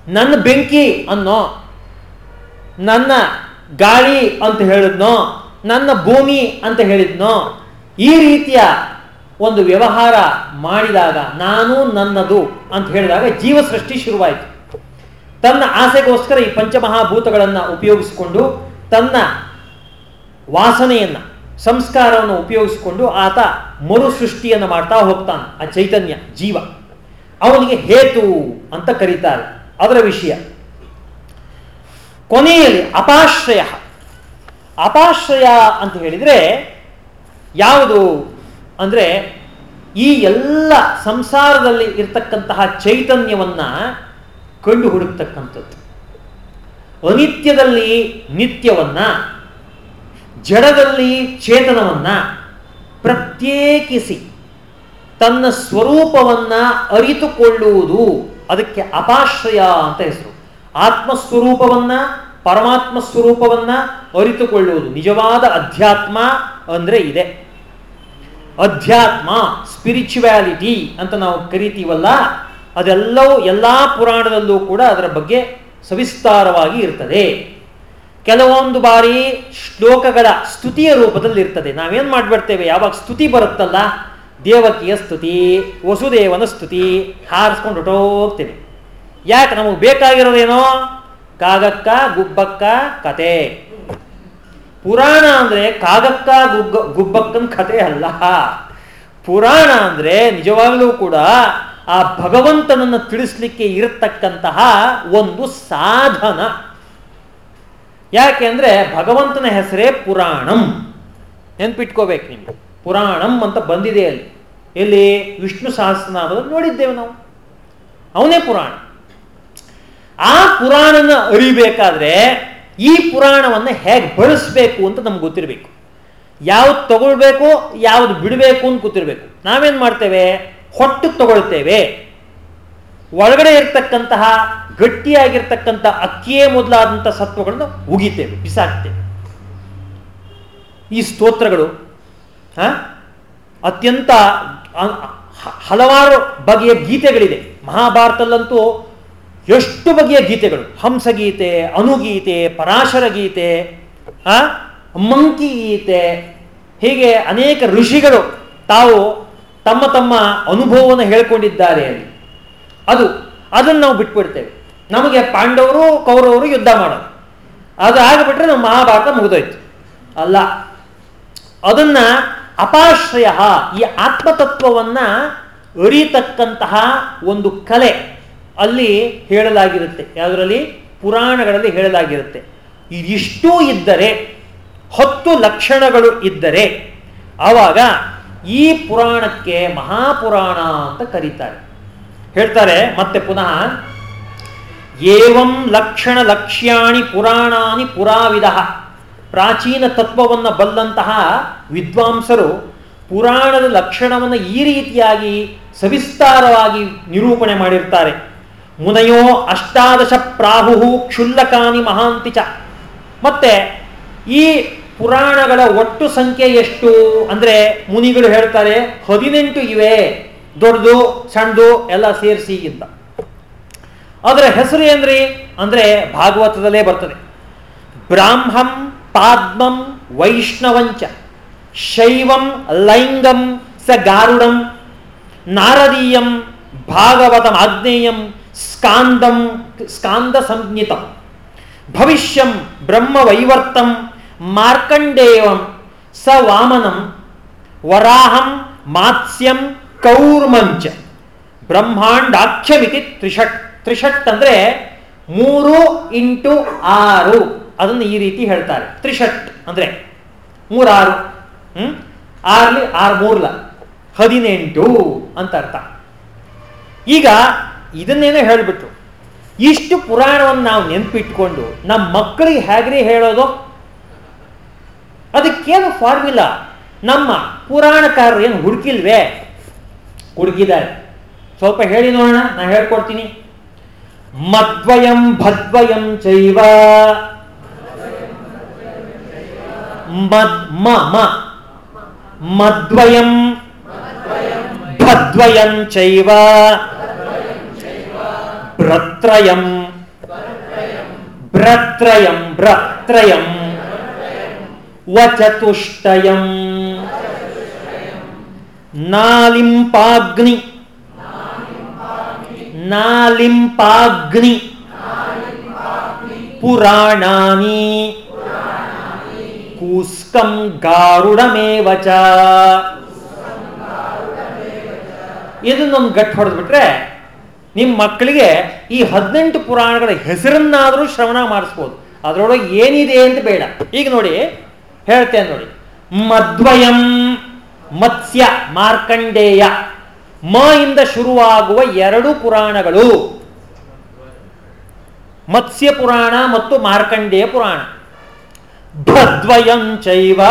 ನನ್ನ ಬೆಂಕಿ ಅನ್ನೋ, ನನ್ನ ಗಾಳಿ ಅಂತ ಹೇಳಿದ್ನೋ, ನನ್ನ ಭೂಮಿ ಅಂತ ಹೇಳಿದ್ನೋ, ಈ ರೀತಿಯ ಒಂದು ವ್ಯವಹಾರ ಮಾಡಿದಾಗ ನಾನು ನನ್ನದು ಅಂತ ಹೇಳಿದಾಗ ಜೀವ ಸೃಷ್ಟಿ ಶುರುವಾಯಿತು. ತನ್ನ ಆಸೆಗೋಸ್ಕರ ಈ ಪಂಚಮಹಾಭೂತಗಳನ್ನು ಉಪಯೋಗಿಸಿಕೊಂಡು ತನ್ನ ವಾಸನೆಯನ್ನ ಸಂಸ್ಕಾರವನ್ನು ಉಪಯೋಗಿಸಿಕೊಂಡು ಆತ ಮರು ಸೃಷ್ಟಿಯನ್ನು ಮಾಡ್ತಾ ಹೋಗ್ತಾನೆ, ಆ ಚೈತನ್ಯ, ಜೀವ. ಅವನಿಗೆ ಹೇತು ಅಂತ ಕರೀತಾರೆ. ಅದರ ವಿಷಯ. ಕೊನೆಯಲ್ಲಿ ಅಪಾಶ್ರಯ. ಅಪಾಶ್ರಯ ಅಂತ ಹೇಳಿದರೆ ಯಾವುದು? ಅಂದರೆ ಈ ಎಲ್ಲ ಸಂಸಾರದಲ್ಲಿ ಇರ್ತಕ್ಕಂತಹ ಚೈತನ್ಯವನ್ನ ಕಂಡು ಹುಡುಕ್ತಕ್ಕಂಥದ್ದು ಅನಿತ್ಯದಲ್ಲಿ ನಿತ್ಯವನ್ನ ಜಡದಲ್ಲಿ ಚೇತನವನ್ನು ಪ್ರತ್ಯೇಕಿಸಿ ತನ್ನ ಸ್ವರೂಪವನ್ನು ಅರಿತುಕೊಳ್ಳುವುದು ಅದಕ್ಕೆ ಅಪಾಶ್ರಯ ಅಂತ ಹೆಸರು. ಆತ್ಮಸ್ವರೂಪವನ್ನು ಪರಮಾತ್ಮ ಸ್ವರೂಪವನ್ನು ಅರಿತುಕೊಳ್ಳುವುದು. ನಿಜವಾದ ಅಧ್ಯಾತ್ಮ ಅಂದರೆ ಇದೆ. ಅಧ್ಯಾತ್ಮ ಸ್ಪಿರಿಚುವ್ಯಾಲಿಟಿ ಅಂತ ನಾವು ಕರಿತೀವಲ್ಲ, ಅದೆಲ್ಲವೂ ಎಲ್ಲ ಪುರಾಣದಲ್ಲೂ ಕೂಡ ಅದರ ಬಗ್ಗೆ ಸವಿಸ್ತಾರವಾಗಿ ಇರ್ತದೆ. ಕೆಲವೊಂದು ಬಾರಿ ಶ್ಲೋಕಗಳ ಸ್ತುತಿಯ ರೂಪದಲ್ಲಿ ಇರ್ತದೆ ನಾವೇನು ಮಾಡಿಬಿಡ್ತೇವೆ? ಯಾವಾಗ ಸ್ತುತಿ ಬರುತ್ತಲ್ಲ? ದೇವಕಿಯ ಸ್ತುತಿ, ವಸುದೇವನ ಸ್ತುತಿ ಹಾರಿಸ್ಕೊಂಡು ಹೊಟ್ಟೋಗ್ತೇವೆ ಯಾಕೆ? ನಮಗೆ ಬೇಕಾಗಿರೋದೇನೋ? ಕಾಗಕ್ಕ, ಗುಬ್ಬಕ್ಕ, ಕತೆ. ಪುರಾಣ ಅಂದ್ರೆ ಕಾಗಕ್ಕ ಗುಬ್ಬ ಗುಬ್ಬಕ್ಕನ ಕತೆ ಅಲ್ಲ. ಪುರಾಣ ಅಂದ್ರೆ ನಿಜವಾಗಲೂ ಕೂಡ ಆ ಭಗವಂತನನ್ನು ತಿಳಿಸ್ಲಿಕ್ಕೆ ಇರತಕ್ಕಂತಹ ಒಂದು ಸಾಧನ. ಯಾಕೆ ಅಂದ್ರೆ ಭಗವಂತನ ಹೆಸರೇ ಪುರಾಣಂ ನೆನ್ಪಿಟ್ಕೋಬೇಕು ನಿಮ್ಗೆ. ಪುರಾಣಂ ಅಂತ ಬಂದಿದೆ ಅಲ್ಲಿ. ಎಲ್ಲಿ? ವಿಷ್ಣು ಸಹಸ್ರನಾಮದಲ್ಲಿ ನೋಡಿದ್ದೇವೆ ನಾವು. ಅವನೇ ಪುರಾಣ. ಆ ಪುರಾಣನ ಅರಿಬೇಕಾದ್ರೆ ಈ ಪುರಾಣವನ್ನು ಹೇಗೆ ಬಳಸಬೇಕು ಅಂತ ನಮ್ಗೆ ಗೊತ್ತಿರಬೇಕು. ಯಾವ್ದು ತಗೊಳ್ಬೇಕು, ಯಾವ್ದು ಬಿಡಬೇಕು ಅಂತ ಗೊತ್ತಿರಬೇಕು. ನಾವೇನ್ ಮಾಡ್ತೇವೆ? ಹೊಟ್ಟು ತಗೊಳ್ತೇವೆ. ಒಳಗಡೆ ಇರತಕ್ಕಂತಹ, ಗಟ್ಟಿಯಾಗಿರ್ತಕ್ಕಂಥ ಅಕ್ಕಿಯೇ ಮೊದಲಾದಂಥ ಸತ್ವಗಳನ್ನು ಉಗಿತೇವೆ, ಬಿಸಾಕ್ತೇವೆ. ಈ ಸ್ತೋತ್ರಗಳು ಅತ್ಯಂತ ಹಲವಾರು ಬಗೆಯ ಗೀತೆಗಳಿದೆ. ಮಹಾಭಾರತಲ್ಲಂತೂ ಎಷ್ಟು ಬಗೆಯ ಗೀತೆಗಳು? ಹಂಸಗೀತೆ, ಅನುಗೀತೆ ಪರಾಶರ ಗೀತೆ ಮಂಕಿ ಗೀತೆ ಹೀಗೆ ಅನೇಕ ಋಷಿಗಳು ತಾವು ತಮ್ಮ ತಮ್ಮ ಅನುಭವವನ್ನು ಹೇಳ್ಕೊಂಡಿದ್ದಾರೆ ಅಲ್ಲಿ. ಅದು, ಅದನ್ನು ನಾವು ಬಿಟ್ಬಿಡ್ತೇವೆ. ನಮಗೆ ಪಾಂಡವರು, ಕೌರವರು ಯುದ್ಧ ಮಾಡೋದು. ಅದು ಆಗಿಬಿಟ್ರೆ ನಮ್ಮ ಮಹಾಭಾರತ ಮುಗಿದೋಯ್ತು. ಅಲ್ಲ, ಅದನ್ನ ಅಪಾಶ್ರಯ, ಈ ಆತ್ಮತತ್ವವನ್ನ ಅರಿತಕ್ಕಂತಹ ಒಂದು ಕಲೆ ಅಲ್ಲಿ ಹೇಳಲಾಗಿರುತ್ತೆ. ಯಾವುದರಲ್ಲಿ? ಪುರಾಣಗಳಲ್ಲಿ ಹೇಳಲಾಗಿರುತ್ತೆ. ಇದಿಷ್ಟೂ ಇದ್ದರೆ, ಹತ್ತು ಲಕ್ಷಣಗಳು ಇದ್ದರೆ, ಆವಾಗ ಈ ಪುರಾಣಕ್ಕೆ ಮಹಾಪುರಾಣ ಅಂತ ಕರೀತಾರೆ. ಹೇಳ್ತಾರೆ, ಮತ್ತೆ ಪುನಃ, ಏವಂ ಲಕ್ಷಣ ಲಕ್ಷ್ಯಾಣಿ ಪುರಾಣಾನಿ ಪುರಾವಿಧ ಪ್ರಾಚೀನ ತತ್ವವನ್ನು ಬಲ್ಲಂತಹ ವಿದ್ವಾಂಸರು ಪುರಾಣದ ಲಕ್ಷಣವನ್ನು ಈ ರೀತಿಯಾಗಿ ಸವಿಸ್ತಾರವಾಗಿ ನಿರೂಪಣೆ ಮಾಡಿರ್ತಾರೆ. ಮುನಯೋ ಅಷ್ಟಾದಶ ಪ್ರಾಹು ಕ್ಷುಲ್ಲಕಾನಿ ಮಹಾಂತಿಚ ಮತ್ತೆ ಈ ಪುರಾಣಗಳ ಒಟ್ಟು ಸಂಖ್ಯೆ ಎಷ್ಟು? ಅಂದರೆ ಮುನಿಗಳು ಹೇಳ್ತಾರೆ, ಹದಿನೆಂಟು ಇವೆ. ದೊಡ್ಡದು, ಸಣ್ಣದು ಎಲ್ಲ ಸೇರಿಸಿ ಇದ್ದ. ಅದರ ಹೆಸರು ಏನ್ರಿ? ಅಂದರೆ ಭಾಗವತದಲ್ಲೇ ಬರ್ತದೆ. ಬ್ರಾಹ್ಮಂ ಪಾದ್ಮಂ ವೈಷ್ಣವಂಚ, ಶೈವಂ ಲೈಂಗಂ ಸ ಗಾರುಡಂ, ನಾರದೀಯಂ ಭಾಗವತಂ ಆಗ್ನೇಯಂ ಸ್ಕಾಂದಂ ಸ್ಕಾಂದ ಸಂಜ್ಞಿತಂ ಭವಿಷ್ಯಂ ಬ್ರಹ್ಮವೈವರ್ತಂ ಮಾರ್ಕಂಡೇಯಂ ಸ ವಾಮನಂ ವರಾಹಂ ಮಾತ್ಸ್ಯಂ ಕೌರ್ಮಂಚ, ಬ್ರಹ್ಮಾಂಡಾಖ್ಯಮಿತಿ ತ್ರಿಷಟ್ ತ್ರಿಷಟ್ ಅಂದ್ರೆ ಮೂರು ಇಂಟು ಆರು. ಅದನ್ನು ಈ ರೀತಿ ಹೇಳ್ತಾರೆ. ತ್ರಿಷಟ್ ಅಂದ್ರೆ ಮೂರಾರು, ಹ್ಮ್? ಆರ್ಲಿ ಆರು ಮೂರ್ಲ, ಹದಿನೆಂಟು ಅಂತ ಅರ್ಥ. ಈಗ ಇದನ್ನೇನೋ ಹೇಳ್ಬಿಟ್ರು. ಇಷ್ಟು ಪುರಾಣವನ್ನು ನಾವು ನೆನ್ಪಿಟ್ಕೊಂಡು ನಮ್ಮ ಮಕ್ಕಳಿಗೆ ಹೇಗ್ರಿ ಹೇಳೋದು? ಅದಕ್ಕೇನು ಫಾರ್ಮುಲಾ ನಮ್ಮ ಪುರಾಣಕಾರರು ಏನು ಹುಡುಕಿಲ್ವೇ? ಹುಡುಕಿದ್ದಾರೆ ಸ್ವಲ್ಪ ಹೇಳಿ ನೋಡೋಣ, ನಾ ಹೇಳ್ಕೊಡ್ತೀನಿ. ಮದ್ವಯಂ ಭದ್ವಯಂ ಚೈವ. ಮದ್ ಮ. ಮದ್ವಯಂ ಭದ್ವಯಂ ಚೈವ. ಭ್ರತ್ರಯಂ ಭ್ರತ್ರಯಂ ಭ್ರತ್ರಯಂ ವಚತುಷ್ಟಯಂ. ನಾಲಿಂಪಾಗ್ನಿ. ನಾಲಿಂಪಾಗ್ನಿ. ಪುರಾಣಾನಿ. ಕೂಸ್ಕಂ ಗಾರುಡಮೇವ ಇದನ್ನೊಂದು ಗಟ್ಟು ಹೊಡೆದ್ಬಿಟ್ರೆ ನಿಮ್ಮ ಮಕ್ಕಳಿಗೆ ಈ ಹದಿನೆಂಟು ಪುರಾಣಗಳ ಹೆಸರನ್ನಾದರೂ ಶ್ರವಣ ಮಾಡಿಸ್ಬೋದು. ಅದರೊಳಗೆ ಏನಿದೆ ಅಂತ ಬೇಡ. ಈಗ ನೋಡಿ, ಹೇಳ್ತೇನೆ ನೋಡಿ. ಮದ್ವಯಂ. ಮತ್ಸ್ಯ, ಮಾರ್ಕಂಡೇಯ. ಮ ಇಂದ ಶುರುವಾಗುವ ಎರಡು ಪುರಾಣಗಳು. ಮತ್ಸ್ಯ ಪುರಾಣ ಮತ್ತು ಮಾರ್ಕಂಡೇಯ ಪುರಾಣ. ಭದ್ವಯಂ ಚೈವ.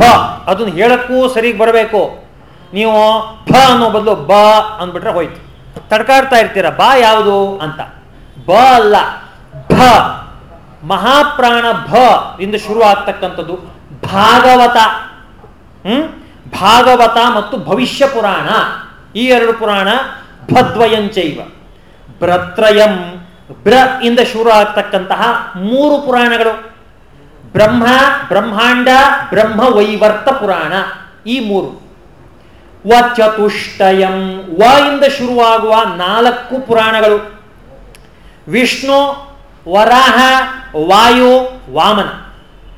ಭ, ಅದನ್ನು ಹೇಳಕ್ಕೂ ಸರಿಗೆ ಬರಬೇಕು. ನೀವು ಭ ಅನ್ನೋ ಬದಲು ಬ ಅಂದ್ಬಿಟ್ರೆ ಹೋಯ್ತು. ತಡ್ಕಾಡ್ತಾ ಇರ್ತೀರ, ಬಾ ಯಾವುದು ಅಂತ. ಬ ಅಲ್ಲ, ಭ. ಮಹಾಪ್ರಾಣ ಭ ಇಂದ ಶುರು ಆಗ್ತಕ್ಕಂಥದ್ದು ಭಾಗವತ. ಹ್ಮ್? ಭಾಗವತ ಮತ್ತು ಭವಿಷ್ಯ ಪುರಾಣ, ಈ ಎರಡು ಪುರಾಣ ಭದ್ವಯಂಚೈವ ಭ್ರತ್ರಯಂ ಬ್ರ ಇಂದ ಶುರು ಆಗ್ತಕ್ಕಂತಹ ಮೂರು ಪುರಾಣಗಳು. ಬ್ರಹ್ಮ, ಬ್ರಹ್ಮಾಂಡ, ಬ್ರಹ್ಮ ವೈವರ್ತ ಪುರಾಣ, ಈ ಮೂರು. ವ ಚತುಷ್ಟಯಂ ವ ಇಂದ ಶುರುವಾಗುವ ನಾಲ್ಕು ಪುರಾಣಗಳು. ವಿಷ್ಣು, ವರಾಹ, ವಾಯು, ವಾಮನ,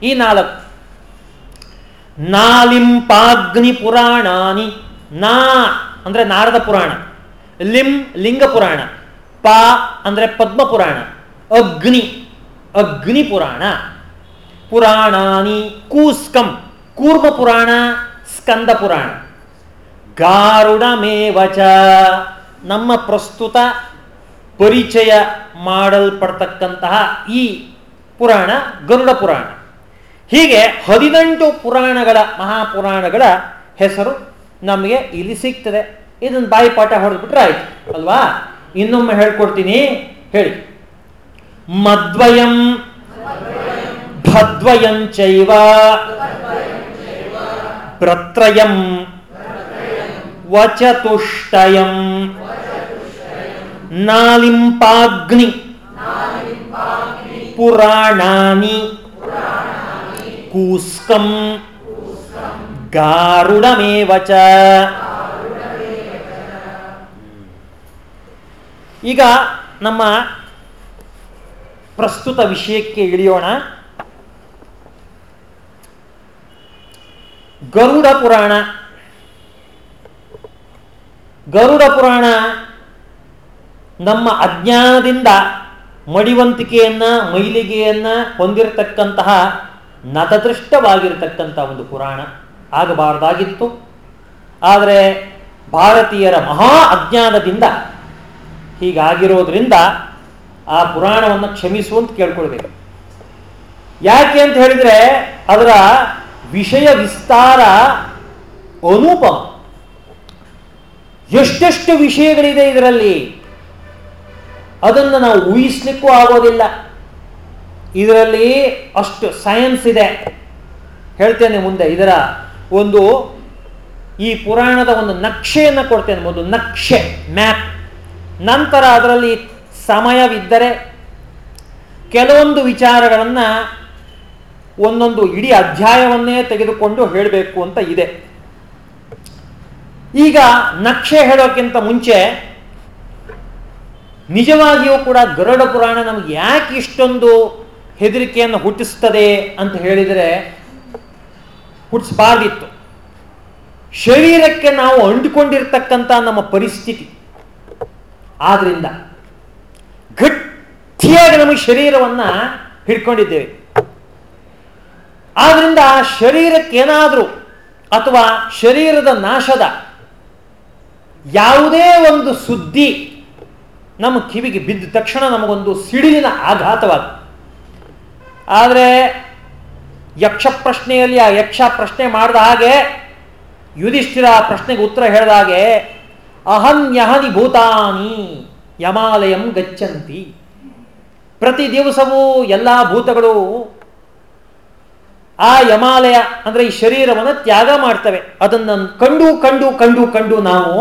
ಈ ನಾಲ್ಕು. ನಾಲಿಂಪಾಗ್ನಿ ಪುರಾಣಾನಿ ನಾ ಅಂದರೆ ನಾರದ ಪುರಾಣ. ಲಿಂ ಲಿಂಗ ಪುರಾಣ ಪ ಅಂದ್ರೆ ಪದ್ಮ ಪುರಾಣ ಅಗ್ನಿ ಅಗ್ನಿ ಪುರಾಣ ಪುರಾಣಾನಿ ಕೂಸ್ಕಂ. ಕೂರ್ಮ ಪುರಾಣ ಸ್ಕಂದ ಪುರಾಣ ಗಾರುಡಮೇವಚ. ನಮ್ಮ ಪ್ರಸ್ತುತ ಪರಿಚಯ ಮಾಡಲ್ಪಡ್ತಕ್ಕಂತಹ ಈ ಪುರಾಣ ಗರುಡ ಪುರಾಣ ಹೀಗೆ ಹದಿನೆಂಟು ಪುರಾಣಗಳ ಮಹಾಪುರಾಣಗಳ ಹೆಸರು ನಮಗೆ ಇಲ್ಲಿ ಸಿಗ್ತದೆ. ಇದನ್ನು ಬಾಯಿಪಾಠ ಹೊಡೆದ್ಬಿಟ್ರೆ ಆಯ್ತು, ಅಲ್ವಾ? ಇನ್ನೊಮ್ಮೆ ಹೇಳ್ಕೊಡ್ತೀನಿ. ಹೇಳಿ. ಮದ್ವಯಂ ಭದ್ವಯಂಚೈವ ಪ್ರತ್ರಯಂ ವಚತುಷ್ಟಯಂ ನಾಲಿಂಪಾಗ್ನಿ ಪುರಾಣಾನಿ ಕೂಸ್ಕಂ. ಗಾರುಡಮೇವ ಈಗ ನಮ್ಮ ಪ್ರಸ್ತುತ ವಿಷಯಕ್ಕೆ ಇಳಿಯೋಣ. ಗರುಡ ಪುರಾಣ. ಗರುಡ ಪುರಾಣ ನಮ್ಮ ಅಜ್ಞಾನದಿಂದ ಮಡಿವಂತಿಕೆಯನ್ನ, ಮೈಲಿಗೆಯನ್ನ ಹೊಂದಿರತಕ್ಕಂತಹ ನತದೃಷ್ಟವಾಗಿರತಕ್ಕಂಥ ಒಂದು ಪುರಾಣ ಆಗಬಾರ್ದಾಗಿತ್ತು. ಆದರೆ ಭಾರತೀಯರ ಮಹಾ ಅಜ್ಞಾನದಿಂದ ಹೀಗಾಗಿರೋದ್ರಿಂದ ಆ ಪುರಾಣವನ್ನು ಕ್ಷಮಿಸು ಅಂತ ಕೇಳ್ಕೊಳ್ಬೇಕು. ಯಾಕೆ ಅಂತ ಹೇಳಿದ್ರೆ ಅದರ ವಿಷಯ ವಿಸ್ತಾರ ಅನುಪಮ ಎಷ್ಟೆಷ್ಟು ವಿಷಯಗಳಿದೆ ಇದರಲ್ಲಿ. ಅದನ್ನು ನಾವು ಊಹಿಸ್ಲಿಕ್ಕೂ ಆಗೋದಿಲ್ಲ. ಇದರಲ್ಲಿ ಅಷ್ಟು ಸೈನ್ಸ್ ಇದೆ. ಹೇಳ್ತೇನೆ ಮುಂದೆ, ಇದರ ಒಂದು ಈ ಪುರಾಣದ ಒಂದು ನಕ್ಷೆಯನ್ನು ಕೊಡ್ತೇನೆ ಒಂದು ನಕ್ಷೆ ಮ್ಯಾಪ್ ನಂತರ ಅದರಲ್ಲಿ ಸಮಯವಿದ್ದರೆ ಕೆಲವೊಂದು ವಿಚಾರಗಳನ್ನು ಒಂದೊಂದು ಇಡೀ ಅಧ್ಯಾಯವನ್ನೇ ತೆಗೆದುಕೊಂಡು ಹೇಳಬೇಕು ಅಂತ ಇದೆ. ಈಗ ನಕ್ಷೆ ಹೇಳೋಕ್ಕಿಂತ ಮುಂಚೆ ನಿಜವಾಗಿಯೂ ಕೂಡ ಗರುಡ ಪುರಾಣ ನಮ್ಗೆ ಯಾಕೆ ಇಷ್ಟೊಂದು ಹೆದರಿಕೆಯನ್ನು ಹುಟ್ಟಿಸ್ತದೆ ಅಂತ ಹೇಳಿದರೆ ಹುಟ್ಟಿಸಬಾರ್ದಿತ್ತು. ಶರೀರಕ್ಕೆ ನಾವು ಅಂಟಿಕೊಂಡಿರ್ತಕ್ಕಂಥ ನಮ್ಮ ಪರಿಸ್ಥಿತಿ. ಆದ್ರಿಂದ ಗಟ್ಟಿಯಾಗಿ ನಮಗೆ ಶರೀರವನ್ನ ಹಿಡ್ಕೊಂಡಿದ್ದೇವೆ. ಆದ್ರಿಂದ ಶರೀರಕ್ಕೇನಾದರೂ ಅಥವಾ ಶರೀರದ ನಾಶದ ಯಾವುದೇ ಒಂದು ಸುದ್ದಿ ನಮ್ಮ ಕಿವಿಗೆ ಬಿದ್ದ ತಕ್ಷಣ ನಮಗೊಂದು ಸಿಡಿಲಿನ ಆಘಾತವಾದ ಆದರೆ ಯಕ್ಷ ಪ್ರಶ್ನೆಯಲ್ಲಿ ಆ ಯಕ್ಷ ಪ್ರಶ್ನೆ ಮಾಡಿದ ಹಾಗೆ ಯುಧಿಷ್ಠಿರ ಪ್ರಶ್ನೆಗೆ ಉತ್ತರ ಹೇಳಿದ ಹಾಗೆ ಅಹನ್ಯಹನಿ ಭೂತಾನಿ ಯಮಾಲಯಂ ಗಚ್ಚಂತಿ. ಪ್ರತಿ ದಿವಸವೂ ಎಲ್ಲ ಭೂತಗಳು ಆ ಯಮಾಲಯ, ಅಂದ್ರೆ ಈ ಶರೀರವನ್ನು ತ್ಯಾಗ ಮಾಡ್ತವೆ. ಅದನ್ನು ಕಂಡು ಕಂಡು ಕಂಡು ಕಂಡು ನಾವು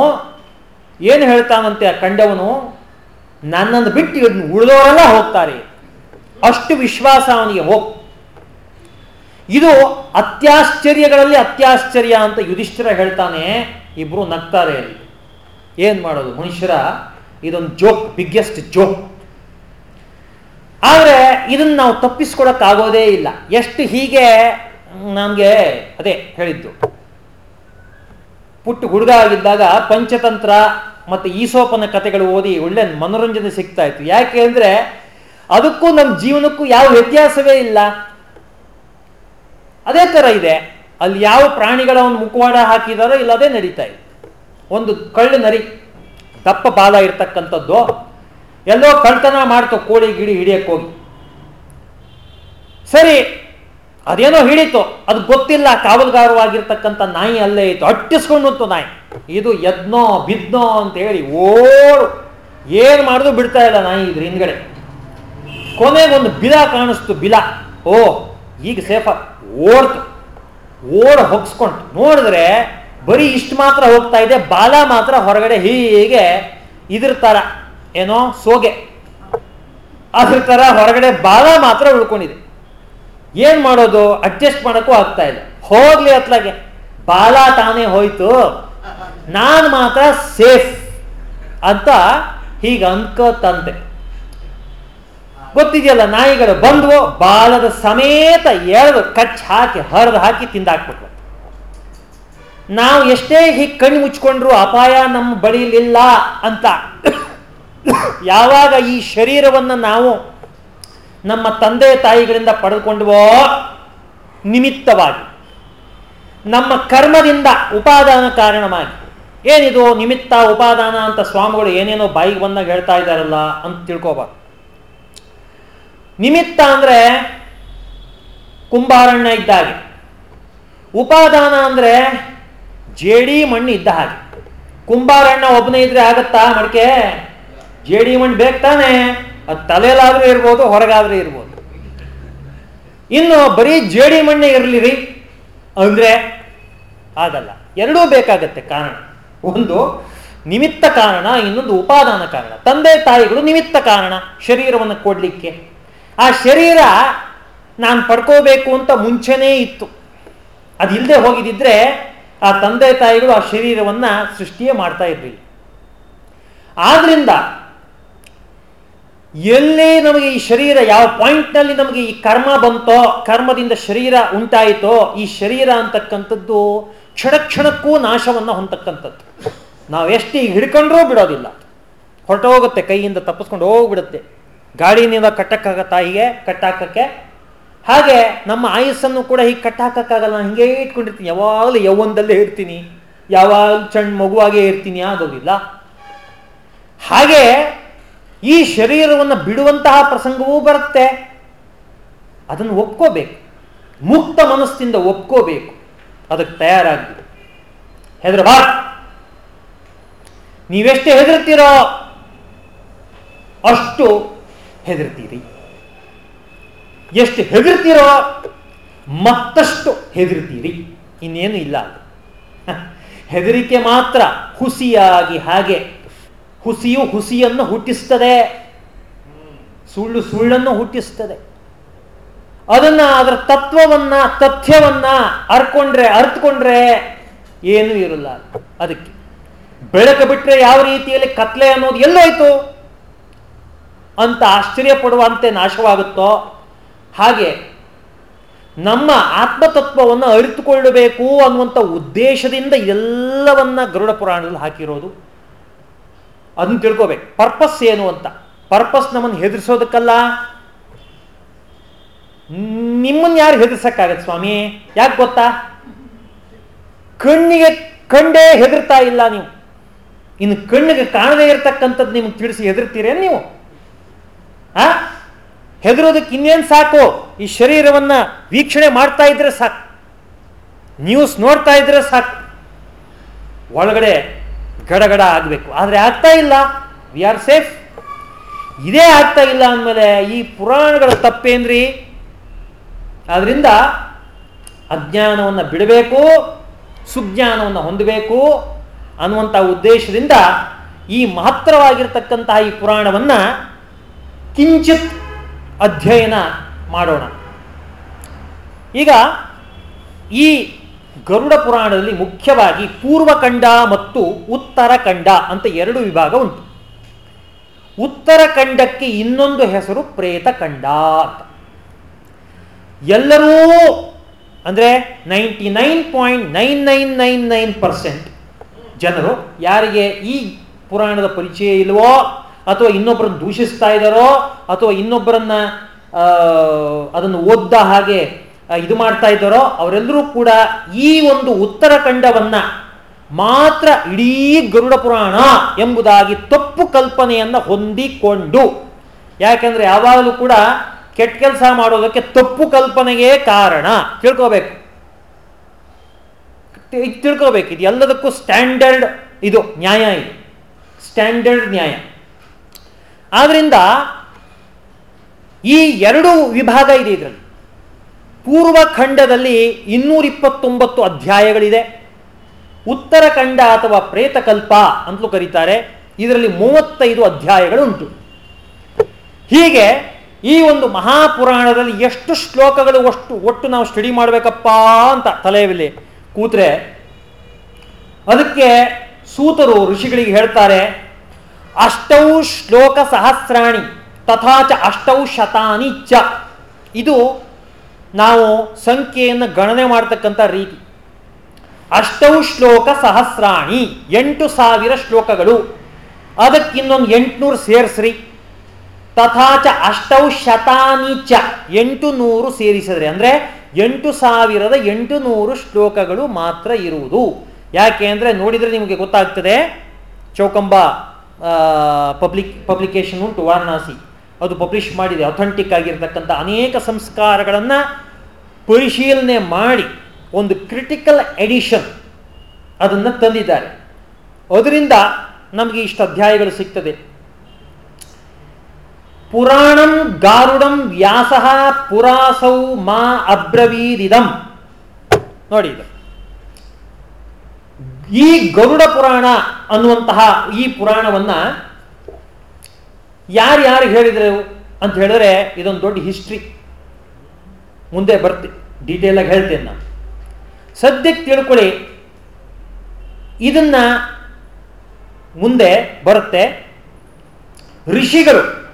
ಏನು ಹೇಳ್ತಾನಂತೆ ಆ ಕಂಡವನು ನನ್ನನ್ನು ಬಿಟ್ಟು ಉಳಿದವರೆಲ್ಲ ಹೋಗ್ತಾರೆ. ಅಷ್ಟು ವಿಶ್ವಾಸ ಅವನಿಗೆ ಹೋಗ್ ಇದು ಅತ್ಯಾಶ್ಚರ್ಯಗಳಲ್ಲಿ ಅತ್ಯಾಶ್ಚರ್ಯ ಅಂತ ಯುಧಿಷ್ಠಿರ ಹೇಳ್ತಾನೆ, ಇಬ್ರು ನಗ್ತಾರೆ ಅಲ್ಲಿ. ಏನ್ ಮಾಡೋದು? ಮನುಷ್ಯರ ಇದೊಂದು ಜೋಕ್, ಬಿಗ್ಗೆಸ್ಟ್ ಜೋಕ್. ಆದರೆ ಇದನ್ನು ನಾವು ತಪ್ಪಿಸ್ಕೊಳಕ್ಕಾಗೋದೇ ಇಲ್ಲ. ಎಷ್ಟು ಹೀಗೆ ನಮಗೆ ಅದೇ ಹೇಳಿದ್ದು. ಪುಟ್ಟು ಹುಡುಗ ಆಗಿದ್ದಾಗ ಪಂಚತಂತ್ರ ಮತ್ತು ಈಸೋಪನ ಕಥೆಗಳು ಓದಿ ಒಳ್ಳೆ ಮನೋರಂಜನೆ ಸಿಗ್ತಾ ಇತ್ತು. ಯಾಕೆ ಅಂದರೆ ಅದಕ್ಕೂ ನಮ್ಮ ಜೀವನಕ್ಕೂ ಯಾವ ವ್ಯತ್ಯಾಸವೇ ಇಲ್ಲ. ಅದೇ ಥರ ಇದೆ. ಅಲ್ಲಿ ಯಾವ ಪ್ರಾಣಿಗಳ ಒಂದು ಮುಖವಾಡ ಹಾಕಿದಾರೋ ಇಲ್ಲ, ಅದೇ ನಡೀತಾ ಇದೆ. ಒಂದು ಕಳ್ಳು ನರಿ, ದಪ್ಪ ಬಾಲ ಇರ್ತಕ್ಕಂಥದ್ದು, ಎಲ್ಲೋ ಕಳ್ತನ ಮಾಡ್ತು ಕೋಳಿ ಗಿಡಿ ಹಿಡಿಯಕ್ಕೆ ಹೋಗಿ. ಸರಿ, ಅದೇನೋ ಹಿಡಿತು, ಅದು ಗೊತ್ತಿಲ್ಲ ಕಾವಲುಗಾರವಾಗಿರ್ತಕ್ಕಂಥ ನಾಯಿ ಅಲ್ಲೇ ಇತ್ತು ಅಟ್ಟಿಸ್ಕೊಂಡು ನಾಯಿ. ಇದು ಎದ್ನೋ ಬಿದ್ನೋ ಅಂತ ಹೇಳಿ ಓಡು, ಏನು ಮಾಡಿದ್ರು ಬಿಡ್ತಾ ಇಲ್ಲ ನಾಯಿ ಇದ್ರ ಹಿಂದ್ಗಡೆ. ಕೊನೆಗೊಂದು ಬಿಲ ಕಾಣಿಸ್ತು, ಬಿಲ. ಓ, ಈಗ ಸೇಫ ಓಡ್ತು. ಓಡ್ ಹೊಗ್ಸ್ಕೊಂಡು ನೋಡಿದ್ರೆ ಬರೀ ಇಷ್ಟು ಮಾತ್ರ ಹೋಗ್ತಾ ಇದೆ, ಬಾಲ ಮಾತ್ರ ಹೊರಗಡೆ ಹೀಗೆ ಇದ್ರ ಏನೋ ಸೋಗೆ. ಅದ್ರ ತರ ಹೊರಗಡೆ ಬಾಲ ಮಾತ್ರ ಉಳ್ಕೊಂಡಿದೆ. ಏನ್ ಮಾಡೋದು? ಅಡ್ಜಸ್ಟ್ ಮಾಡೋಕ್ಕೂ ಆಗ್ತಾ ಇಲ್ಲ. ಹೋಗ್ಲಿ ಅತ್ಲಾಗೆ. ಬಾಲ ತಾನೇ ಹೋಯ್ತು. ನಾನು ಮಾತ್ರ ಸೇಫ್ ಅಂತ ಹೀಗೆ ಅನ್ಕೋತಂತೆ ಗೊತ್ತಿದೆಯಲ್ಲ ನಾಯಿಗಳು ಬಂದ್ವು? ಬಾಲದ ಸಮೇತ ಎಳೆದು ಕಚ್ ಹಾಕಿ, ಹರಿದು ಹಾಕಿ ತಿಂದಾಕ್ಬಿಟ್ವು ನಾವು ಎಷ್ಟೇ ಹೀಗೆ ಕಣ್ಣು ಮುಚ್ಕೊಂಡ್ರು ಅಪಾಯ ನಮ್ಮ ಬಳಿಲಿಲ್ಲ ಅಂತ. ಯಾವಾಗ ಈ ಶರೀರವನ್ನು ನಾವು ನಮ್ಮ ತಂದೆ ತಾಯಿಗಳಿಂದ ಪಡೆದುಕೊಂಡವೋ? ನಿಮಿತ್ತವಾಗಿ. ನಮ್ಮ ಕರ್ಮದಿಂದ ಉಪಾದಾನ ಕಾರಣವಾಗಿ. ಏನಿದು? ನಿಮಿತ್ತ ಉಪಾದಾನ ಅಂತ ಸ್ವಾಮಿಗಳು ಏನೇನೋ ಬಾಯಿಗೆ ಬಂದಾಗ ಹೇಳ್ತಾ ಇದ್ದಾರಲ್ಲ ಅಂತ ತಿಳ್ಕೊಬಾರ್ದು. ನಿಮಿತ್ತ ಅಂದ್ರೆ ಕುಂಬಾರಣ್ಣ ಇದ್ದ ಹಾಗೆ. ಉಪಾದಾನ ಅಂದ್ರೆ ಜೇಡಿ ಮಣ್ಣು ಇದ್ದ ಹಾಗೆ. ಕುಂಬಾರಣ್ಣ ಒಬ್ಬನೇ ಇದ್ರೆ ಆಗತ್ತಾ ಮಡಿಕೆ? ಜೇಡಿ ಮಣ್ಣು ಬೇಕು ತಾನೆ? ಅದು ತಲೆಯಲ್ಲಾದ್ರೂ ಇರ್ಬೋದು, ಹೊರಗಾದ್ರೂ ಇರ್ಬೋದು. ಇನ್ನು ಬರೀ ಜೇಡಿ ಮಣ್ಣೆ ಇರಲಿರಿ ಅಂದ್ರೆ ಆಗಲ್ಲ. ಎರಡೂ ಬೇಕಾಗತ್ತೆ ಕಾರಣ. ಒಂದು ನಿಮಿತ್ತ ಕಾರಣ, ಇನ್ನೊಂದು ಉಪಾದಾನ ಕಾರಣ. ತಂದೆ ತಾಯಿಗಳು ನಿಮಿತ್ತ ಕಾರಣ ಶರೀರವನ್ನು ಕೊಡ್ಲಿಕ್ಕೆ. ಆ ಶರೀರ ನಾನು ಪಡ್ಕೋಬೇಕು ಅಂತ ಮುಂಚೆನೇ ಇತ್ತು. ಅದಿಲ್ಲದೆ ಹೋಗಿದ್ದಿದ್ರೆ ಆ ತಂದೆ ತಾಯಿಗಳು ಆ ಶರೀರವನ್ನು ಸೃಷ್ಟಿಯೇ ಮಾಡ್ತಾ ಇರಲಿಲ್ಲ. ಆದ್ರಿಂದ ಎಲ್ಲಿ ನಮಗೆ ಈ ಶರೀರ ಯಾವ ಪಾಯಿಂಟ್ನಲ್ಲಿ ನಮಗೆ ಈ ಕರ್ಮ ಬಂತೋ, ಕರ್ಮದಿಂದ ಶರೀರ ಉಂಟಾಯಿತೋ, ಈ ಶರೀರ ಅಂತಕ್ಕಂಥದ್ದು ಕ್ಷಣ ಕ್ಷಣಕ್ಕೂ ನಾಶವನ್ನು ಹೊಂದಕ್ಕಂಥದ್ದು ನಾವು ಎಷ್ಟು ಈಗ ಹಿಡ್ಕೊಂಡ್ರೂ ಬಿಡೋದಿಲ್ಲ. ಹೊರಟೋಗುತ್ತೆ ಕೈಯಿಂದ ತಪ್ಪಿಸ್ಕೊಂಡು ಹೋಗ್ಬಿಡುತ್ತೆ. ಗಾಡಿನಿಂದ ಕಟ್ಟಕ್ಕಾಗತ್ತಾ ಹೀಗೆ? ಕಟ್ಟಾಕಕ್ಕೆ? ಹಾಗೆ ನಮ್ಮ ಆಯಸ್ಸನ್ನು ಕೂಡ ಹೀಗೆ ಕಟ್ಟಾಕಕ್ಕಾಗಲ್ಲ. ನಾನು ಹಿಂಗೆ ಇಟ್ಕೊಂಡಿರ್ತೀನಿ. ಯಾವಾಗಲೂ ಯೌವನದಲ್ಲೇ ಇರ್ತೀನಿ. ಯಾವಾಗ ಚಣ್ ಮಗುವಾಗೇ ಇರ್ತೀನಿ ಆಗೋದಿಲ್ಲ ಹಾಗೆ ಈ ಶರೀರವನ್ನು ಬಿಡುವಂತಹ ಪ್ರಸಂಗವೂ ಬರುತ್ತೆ. ಅದನ್ನು ಒಪ್ಕೋಬೇಕು. ಮುಕ್ತ ಮನಸ್ಸಿಂದ ಒಪ್ಕೋಬೇಕು. ಅದಕ್ಕೆ ತಯಾರಾಗಬೇಕು ಹೆದರಬಾರ್ ನೀವೆಷ್ಟು ಹೆದರ್ತೀರೋ ಅಷ್ಟು ಹೆದರ್ತೀರಿ? ಎಷ್ಟು ಹೆದರ್ತೀರೋ ಮತ್ತಷ್ಟು ಹೆದರ್ತೀರಿ? ಇನ್ನೇನು ಇಲ್ಲ ಹೆದರಿಕೆ ಮಾತ್ರ ಹುಸಿಯಾಗಿ ಹಾಗೆ ಹುಸಿಯು ಹುಸಿಯನ್ನು ಹುಟ್ಟಿಸ್ತದೆ. ಸುಳ್ಳು ಸುಳ್ಳನ್ನು ಹುಟ್ಟಿಸ್ತದೆ. ಅದನ್ನ ಅದರ ತತ್ವವನ್ನ, ತಥ್ಯವನ್ನ ಅರ್ಕೊಂಡ್ರೆ, ಅರ್ತ್ಕೊಂಡ್ರೆ ಏನೂ ಇರಲ್ಲ ಅದಕ್ಕೆ ಬೆಳಕು ಬಿಟ್ರೆ ಯಾವ ರೀತಿಯಲ್ಲಿ ಕತ್ಲೆ ಅನ್ನೋದು ಎಲ್ಲೋಯ್ತು? ಅಂತ ಆಶ್ಚರ್ಯ ಪಡುವಂತೆ ನಾಶವಾಗುತ್ತೋ? ಹಾಗೆ ನಮ್ಮ ಆತ್ಮತತ್ವವನ್ನು ಅರಿತುಕೊಳ್ಳಬೇಕು ಅನ್ನುವಂಥ ಉದ್ದೇಶದಿಂದ ಎಲ್ಲವನ್ನ ಗರುಡ ಪುರಾಣದಲ್ಲಿ ಹಾಕಿರೋದು. ಅದನ್ನ ತಿಳ್ಕೋಬೇಕು. ಪರ್ಪಸ್ ಏನು ಅಂತ? ಪರ್ಪಸ್ ನಮ್ಮನ್ನು ಹೆದರಿಸೋದಕ್ಕಲ್ಲ. ನಿಮ್ಮನ್ನು ಯಾರು ಹೆದರ್ಸಕ್ಕಾಗತ್ತೆ ಸ್ವಾಮಿ? ಯಾಕೆ ಗೊತ್ತಾ? ಕಣ್ಣಿಗೆ ಕಂಡೇ ಹೆದರ್ತಾ ಇಲ್ಲ ನೀವು. ಇನ್ನು ಕಣ್ಣಿಗೆ ಕಾಣದೇ ಇರತಕ್ಕಂಥದ್ದು ನಿಮ್ಗೆ ತಿಳಿಸಿ ಹೆದರ್ತೀರೇನು ನೀವು? ಆ? ಹೆದರೋದಕ್ಕೆ ಇನ್ನೇನು ಸಾಕು? ಈ ಶರೀರವನ್ನು ವೀಕ್ಷಣೆ ಮಾಡ್ತಾ ಇದ್ರೆ ಸಾಕು. ನ್ಯೂಸ್ ನೋಡ್ತಾ ಇದ್ರೆ ಸಾಕು. ಒಳಗಡೆ ಗಡಗಡ ಆಗಬೇಕು. ಆದರೆ ಆಗ್ತಾ ಇಲ್ಲ. ವಿ ಆರ್ ಸೇಫ್ ಇದೇ ಆಗ್ತಾ ಇಲ್ಲ ಅಂದಮೇಲೆ ಈ ಪುರಾಣಗಳ ತಪ್ಪೇನ್ರಿ? ಆದ್ರಿಂದ ಅಜ್ಞಾನವನ್ನು ಬಿಡಬೇಕು, ಸುಜ್ಞಾನವನ್ನು ಹೊಂದಬೇಕು ಅನ್ನುವಂಥ ಉದ್ದೇಶದಿಂದ ಈ ಮಹತ್ತರವಾಗಿರ್ತಕ್ಕಂತಹ ಈ ಪುರಾಣವನ್ನು ಕಿಂಚಿತ್ ಅಧ್ಯಯನ ಮಾಡೋಣ. ಈಗ ಈ ಗರುಡ ಪುರಾಣದಲ್ಲಿ ಮುಖ್ಯವಾಗಿ ಪೂರ್ವಖಂಡ ಮತ್ತು ಉತ್ತರಖಂಡ ಅಂತ ಎರಡು ವಿಭಾಗ ಉಂಟು. ಉತ್ತರಖಂಡಕ್ಕೆ ಇನ್ನೊಂದು ಹೆಸರು ಪ್ರೇತಖಂಡ ಅಂತ. ಎಲ್ಲರೂ ಅಂದರೆ ninety nine point nine nine nine nine percent ಜನರು ಯಾರಿಗೆ ಈ ಪುರಾಣದ ಪರಿಚಯ ಇಲ್ವೋ ಅಥವಾ ಇನ್ನೊಬ್ಬರನ್ನು ದೂಷಿಸ್ತಾ ಇದ್ದಾರೋ ಅಥವಾ ಇನ್ನೊಬ್ಬರನ್ನ ಅದನ್ನು ಓದ್ದ ಹಾಗೆ ಇದು ಮಾಡ್ತಾ ಇದ್ದಾರೋ ಅವರೆಲ್ಲರೂ ಕೂಡ ಈ ಒಂದು ಉತ್ತರ ಖಂಡವನ್ನ ಮಾತ್ರ ಇಡೀ ಗರುಡ ಪುರಾಣ ಎಂಬುದಾಗಿ ತಪ್ಪು ಕಲ್ಪನೆಯನ್ನು ಹೊಂದಿಕೊಂಡು, ಯಾಕೆಂದ್ರೆ ಯಾವಾಗಲೂ ಕೂಡ ಕೆಟ್ಟ ಕೆಲಸ ಮಾಡೋದಕ್ಕೆ ತಪ್ಪು ಕಲ್ಪನೆಗೆ ಕಾರಣ. ತಿಳ್ಕೋಬೇಕು. ತಿಳ್ಕೋಬೇಕು. ಇದು ಎಲ್ಲದಕ್ಕೂ ಸ್ಟ್ಯಾಂಡರ್ಡ್ ಇದು ನ್ಯಾಯ ಇದು. ಸ್ಟ್ಯಾಂಡರ್ಡ್ ನ್ಯಾಯ. ಆದ್ರಿಂದ ಈ ಎರಡು ವಿಭಾಗ ಇದೆ ಇದರಲ್ಲಿ. ಪೂರ್ವ ಖಂಡದಲ್ಲಿ ಇನ್ನೂರಿಪ್ಪತ್ತೊಂಬತ್ತು ಅಧ್ಯಾಯಗಳಿದೆ. ಉತ್ತರ ಖಂಡ ಅಥವಾ ಪ್ರೇತಕಲ್ಪ ಅಂತಲೂ ಕರೀತಾರೆ. ಇದರಲ್ಲಿ ಮೂವತ್ತೈದು ಅಧ್ಯಾಯಗಳುಂಟು. ಹೀಗೆ ಈ ಒಂದು ಮಹಾಪುರಾಣದಲ್ಲಿ ಎಷ್ಟು ಶ್ಲೋಕಗಳು ಅಷ್ಟು ಒಟ್ಟು ನಾವು ಸ್ಟಡಿ ಮಾಡಬೇಕಪ್ಪ ಅಂತ ತಲೆಯಲ್ಲಿ ಕೂತ್ರೆ, ಅದಕ್ಕೆ ಸೂತರು ಋಷಿಗಳಿಗೆ ಹೇಳ್ತಾರೆ ಅಷ್ಟೌ ಶ್ಲೋಕ ಸಹಸ್ರಾಣಿ ತಥಾಚ ಅಷ್ಟೌ ಶತಾನಿ ಚ ಇದು ನಾವು ಸಂಖ್ಯೆಯನ್ನು ಗಣನೆ ಮಾಡ್ತಕ್ಕಂಥ ರೀತಿ ಅಷ್ಟೌ ಶ್ಲೋಕ ಸಹಸ್ರಾಣಿ ಎಂಟು ಸಾವಿರ ಶ್ಲೋಕಗಳು. ಅದಕ್ಕಿನ್ನೊಂದು ಎಂಟುನೂರು ಸೇರಿಸ್ರಿ. ತಥಾಚ ಅಷ್ಟೌ ಶತಾನಿ ಚ ಎಂಟು ನೂರು ಸೇರಿಸಿದ್ರೆ ಅಂದರೆ ಎಂಟು ಸಾವಿರದ ಎಂಟು ನೂರು ಶ್ಲೋಕಗಳು ಮಾತ್ರ ಇರುವುದು. ಯಾಕೆ ಅಂದರೆ ನೋಡಿದರೆ ನಿಮಗೆ ಗೊತ್ತಾಗ್ತದೆ. ಚೌಕಂಬ ಪಬ್ಲಿಕ್ ಪಬ್ಲಿಕೇಶನ್ ಉಂಟು, ವಾರಣಾಸಿ. ಅದು ಪಬ್ಲಿಷ್ ಮಾಡಿದೆ. ಅಥೆಂಟಿಕ್ ಆಗಿರ್ತಕ್ಕಂಥ ಅನೇಕ ಸಂಸ್ಕಾರಗಳನ್ನು ಪರಿಶೀಲನೆ ಮಾಡಿ ಒಂದು ಕ್ರಿಟಿಕಲ್ ಎಡಿಷನ್ ಅದನ್ನು ತಂದಿದ್ದಾರೆ. ಅದರಿಂದ ನಮಗೆ ಇಷ್ಟು ಅಧ್ಯಾಯಗಳು ಸಿಗ್ತದೆ. ಪುರಾಣಂ ಗಾರುಡಂ ವ್ಯಾಸ ಪುರಾಸೌ ಮಾ ಅಬ್ರವೀದಿದಂ. ನೋಡಿ ಇದು. ಈ ಗರುಡ ಪುರಾಣ ಅನ್ನುವಂತಹ ಈ ಪುರಾಣವನ್ನ ಯಾರು ಹೇಳಿದರು ಅಂತ ಹೇಳಿದ್ರೆ ಇದೊಂದು ದೊಡ್ಡ ಹಿಸ್ಟ್ರಿ. ಮುಂದೆ ಬರ್ತಿ ಡೀಟೇಲ್ ಆಗಿ ಹೇಳ್ತೇನೆ ನಾನು. ಸದ್ಯಕ್ಕೆ ತಿಳ್ಕೊಳ್ಳಿ ಇದನ್ನ ಮುಂದೆ ಬರುತ್ತೆ. ಋಷಿಗಳು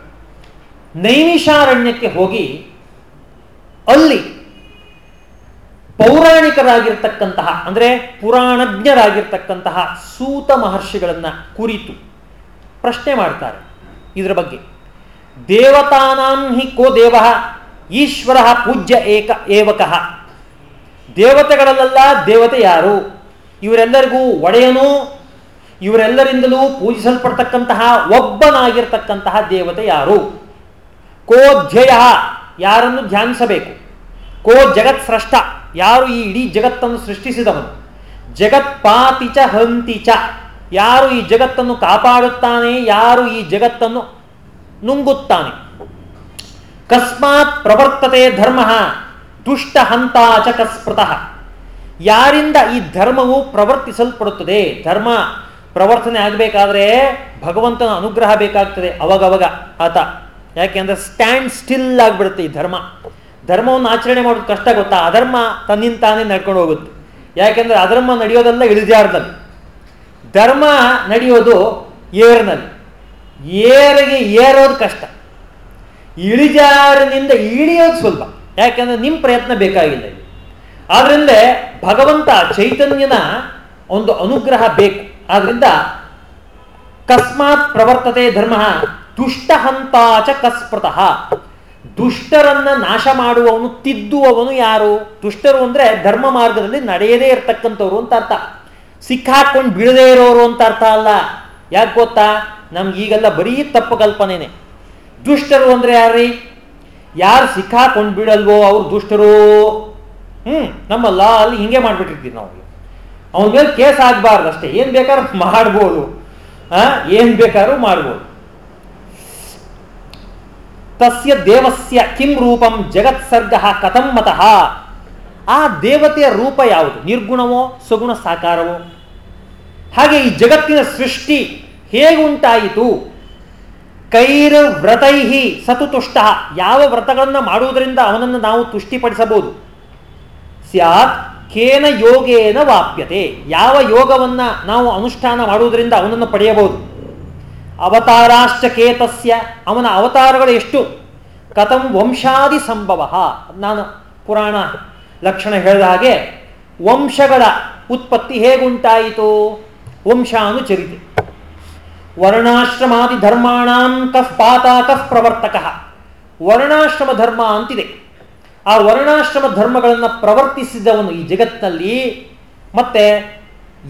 ನೈಮಿಷಾರಣ್ಯಕ್ಕೆ ಹೋಗಿ ಅಲ್ಲಿ ಪೌರಾಣಿಕರಾಗಿರ್ತಕ್ಕಂತಹ, ಅಂದರೆ ಪುರಾಣಜ್ಞರಾಗಿರ್ತಕ್ಕಂತಹ ಸೂತ ಮಹರ್ಷಿಗಳನ್ನ ಕುರಿತು ಪ್ರಶ್ನೆ ಮಾಡ್ತಾರೆ. ಇದರ ಬಗ್ಗೆ, ದೇವತಾನಾಂ ಹಿ ಕೋ ದೇವ, ಈಶ್ವರ ಪೂಜ್ಯ ಏಕ ಏವಕಃ. ದೇವತೆಗಳಲ್ಲೆಲ್ಲ ದೇವತೆ ಯಾರು? ಇವರೆಲ್ಲರಿಗೂ ಒಡೆಯನು, ಇವರೆಲ್ಲರಿಂದಲೂ ಪೂಜಿಸಲ್ಪಡ್ತಕ್ಕಂತಹ ಒಬ್ಬನಾಗಿರ್ತಕ್ಕಂತಹ ದೇವತೆ ಯಾರು? ಕೋಧ್ಯಯ ಯಾರನ್ನು ಧ್ಯಾನಿಸಬೇಕು? ಕೋ ಜಗತ್ ಸೃಷ್ಟ. ಯಾರು ಈ ಇಡೀ ಜಗತ್ತನ್ನು ಸೃಷ್ಟಿಸಿದವನು? ಹಂತಿ ಚ ಯಾರು ಈ ಜಗತ್ತನ್ನು ಕಾಪಾಡುತ್ತಾನೆ? ಯಾರು ಈ ಜಗತ್ತನ್ನು ನುಂಗುತ್ತಾನೆ? ಕಸ್ಮಾತ್ ಪ್ರವರ್ತತೆ ಧರ್ಮ, ದುಷ್ಟ ಹಂತಾಚ ಕಸ್ಪೃತಃ ಯಾರಿಂದ ಈ ಧರ್ಮವು ಪ್ರವರ್ತಿಸಲ್ಪಡುತ್ತದೆ? ಧರ್ಮ ಪ್ರವರ್ತನೆ ಆಗಬೇಕಾದ್ರೆ ಭಗವಂತನ ಅನುಗ್ರಹ ಬೇಕಾಗ್ತದೆ ಅವಾಗವಾಗ. ಆತ ಯಾಕೆಂದ್ರೆ ಸ್ಟ್ಯಾಂಡ್ ಸ್ಟಿಲ್ ಆಗಿಬಿಡುತ್ತೆ ಈ ಧರ್ಮ. ಧರ್ಮವನ್ನು ಆಚರಣೆ ಮಾಡೋದು ಕಷ್ಟ ಗೊತ್ತಾ? ಅಧರ್ಮ ತನ್ನಿಂದ ತಾನೇ ನಡ್ಕೊಂಡು ಹೋಗುತ್ತೆ. ಯಾಕೆಂದ್ರೆ ಅಧರ್ಮ ನಡೆಯೋದೆಲ್ಲ ಇಳಿಜಾರದಲ್ಲಿ ಧರ್ಮ ನಡೆಯೋದು ಏರ್ನಲ್ಲಿ. ಏರಿಗೆ ಏರೋದು ಕಷ್ಟ. ಇಳಿಜಾರಿನಿಂದ ಇಳಿಯೋದು ಸ್ವಲ್ಪ ಯಾಕೆಂದ್ರೆ ನಿಮ್ಮ ಪ್ರಯತ್ನ ಬೇಕಾಗಿಲ್ಲ ಆದ್ರಿಂದ ಭಗವಂತ ಚೈತನ್ಯನ ಒಂದು ಅನುಗ್ರಹ ಬೇಕು. ಆದ್ರಿಂದ ಕಸ್ಮಾತ್ ಪ್ರವರ್ತತೆ ಧರ್ಮ, ದುಷ್ಟಹಂತಾಚ ಕಸ್ಪೃತಃ ದುಷ್ಟರನ್ನ ನಾಶ ಮಾಡುವವನು ತಿದ್ದುವವನು ಯಾರು? ದುಷ್ಟರು ಅಂದ್ರೆ ಧರ್ಮ ಮಾರ್ಗದಲ್ಲಿ ನಡೆಯದೇ ಇರತಕ್ಕಂಥವ್ರು ಅಂತ ಅರ್ಥ. ಸಿಕ್ಕಾಕೊಂಡು ಬಿಡದೇ ಇರೋರು ಅಂತ ಅರ್ಥ ಅಲ್ಲ. ಯಾಕೆ ಗೊತ್ತಾ? ನಮ್ಗೆ ಈಗೆಲ್ಲ ಬರೀ ತಪ್ಪು ಕಲ್ಪನೆನೆ. ದುಷ್ಟರು ಅಂದ್ರೆ ಯಾರ್ರಿ? ಯಾರು ಸಿಕ್ಕಾಕೊಂಡು ಬಿಡಲ್ವೋ ಅವ್ರು ದುಷ್ಟರು. ಹ್ಮ್ ನಮ್ಮ ಲಾ ಅಲ್ಲಿ ಹಿಂಗೆ ಮಾಡ್ಬಿಟ್ಟಿರ್ತೀವಿ ನಾವು. ಅವನ ಮೇಲೆ ಕೇಸ್ ಆಗ್ಬಾರ್ದು ಅಷ್ಟೇ ಏನ್ ಬೇಕಾದ್ರೂ ಮಾಡ್ಬೋದು. ಆ, ಏನ್ ಬೇಕಾದ್ರೂ ಮಾಡ್ಬೋದು. ತಸ್ಯ ದೇವಸ್ಯ ಕಿಂ ರೂಪಂ ಜಗತ್ಸರ್ಗ ಕಥಂ ಮತಃ ಆ ದೇವತೆಯ ರೂಪ ಯಾವುದು? ನಿರ್ಗುಣವೋ ಸಗುಣ ಸಾಕಾರವೋ ಹಾಗೆ ಈ ಜಗತ್ತಿನ ಸೃಷ್ಟಿ ಹೇಗೆ ಉಂಟಾಯಿತು? ಕೈರ್ ವ್ರತೈಹಿ ಸತು ತುಷ್ಟ ಯಾವ ವ್ರತಗಳನ್ನು ಮಾಡುವುದರಿಂದ ಅವನನ್ನು ನಾವು ತುಷ್ಟಿಪಡಿಸಬಹುದು? ಸ್ಯಾತ್ ಕೇನ ಯೋಗೇನ ವಾಪ್ಯತೆ. ಯಾವ ಯೋಗವನ್ನು ನಾವು ಅನುಷ್ಠಾನ ಮಾಡುವುದರಿಂದ ಅವನನ್ನು ಪಡೆಯಬಹುದು? ಅವತಾರಾಶ್ಚ ಕೇತಸ್ಯ ಅವನ ಅವತಾರಗಳು ಎಷ್ಟು? ಕಥಂ ವಂಶಾದಿ ಸಂಭವ. ನಾನು ಪುರಾಣ ಲಕ್ಷಣ ಹೇಳಿದ ಹಾಗೆ ವಂಶಗಳ ಉತ್ಪತ್ತಿ ಹೇಗುಂಟಾಯಿತು? ವಂಶಾನುಚರಿತೆ. ವರ್ಣಾಶ್ರಮಾದಿ ಧರ್ಮಾಣಾಂ ಕಫ್ ಪಾತ ಕಫ್ ಪ್ರವರ್ತಕ. ವರ್ಣಾಶ್ರಮ ಧರ್ಮ ಅಂತಿದೆ. ಆ ವರ್ಣಾಶ್ರಮ ಧರ್ಮಗಳನ್ನು ಪ್ರವರ್ತಿಸಿದವನು ಈ ಜಗತ್ತಿನಲ್ಲಿ ಮತ್ತೆ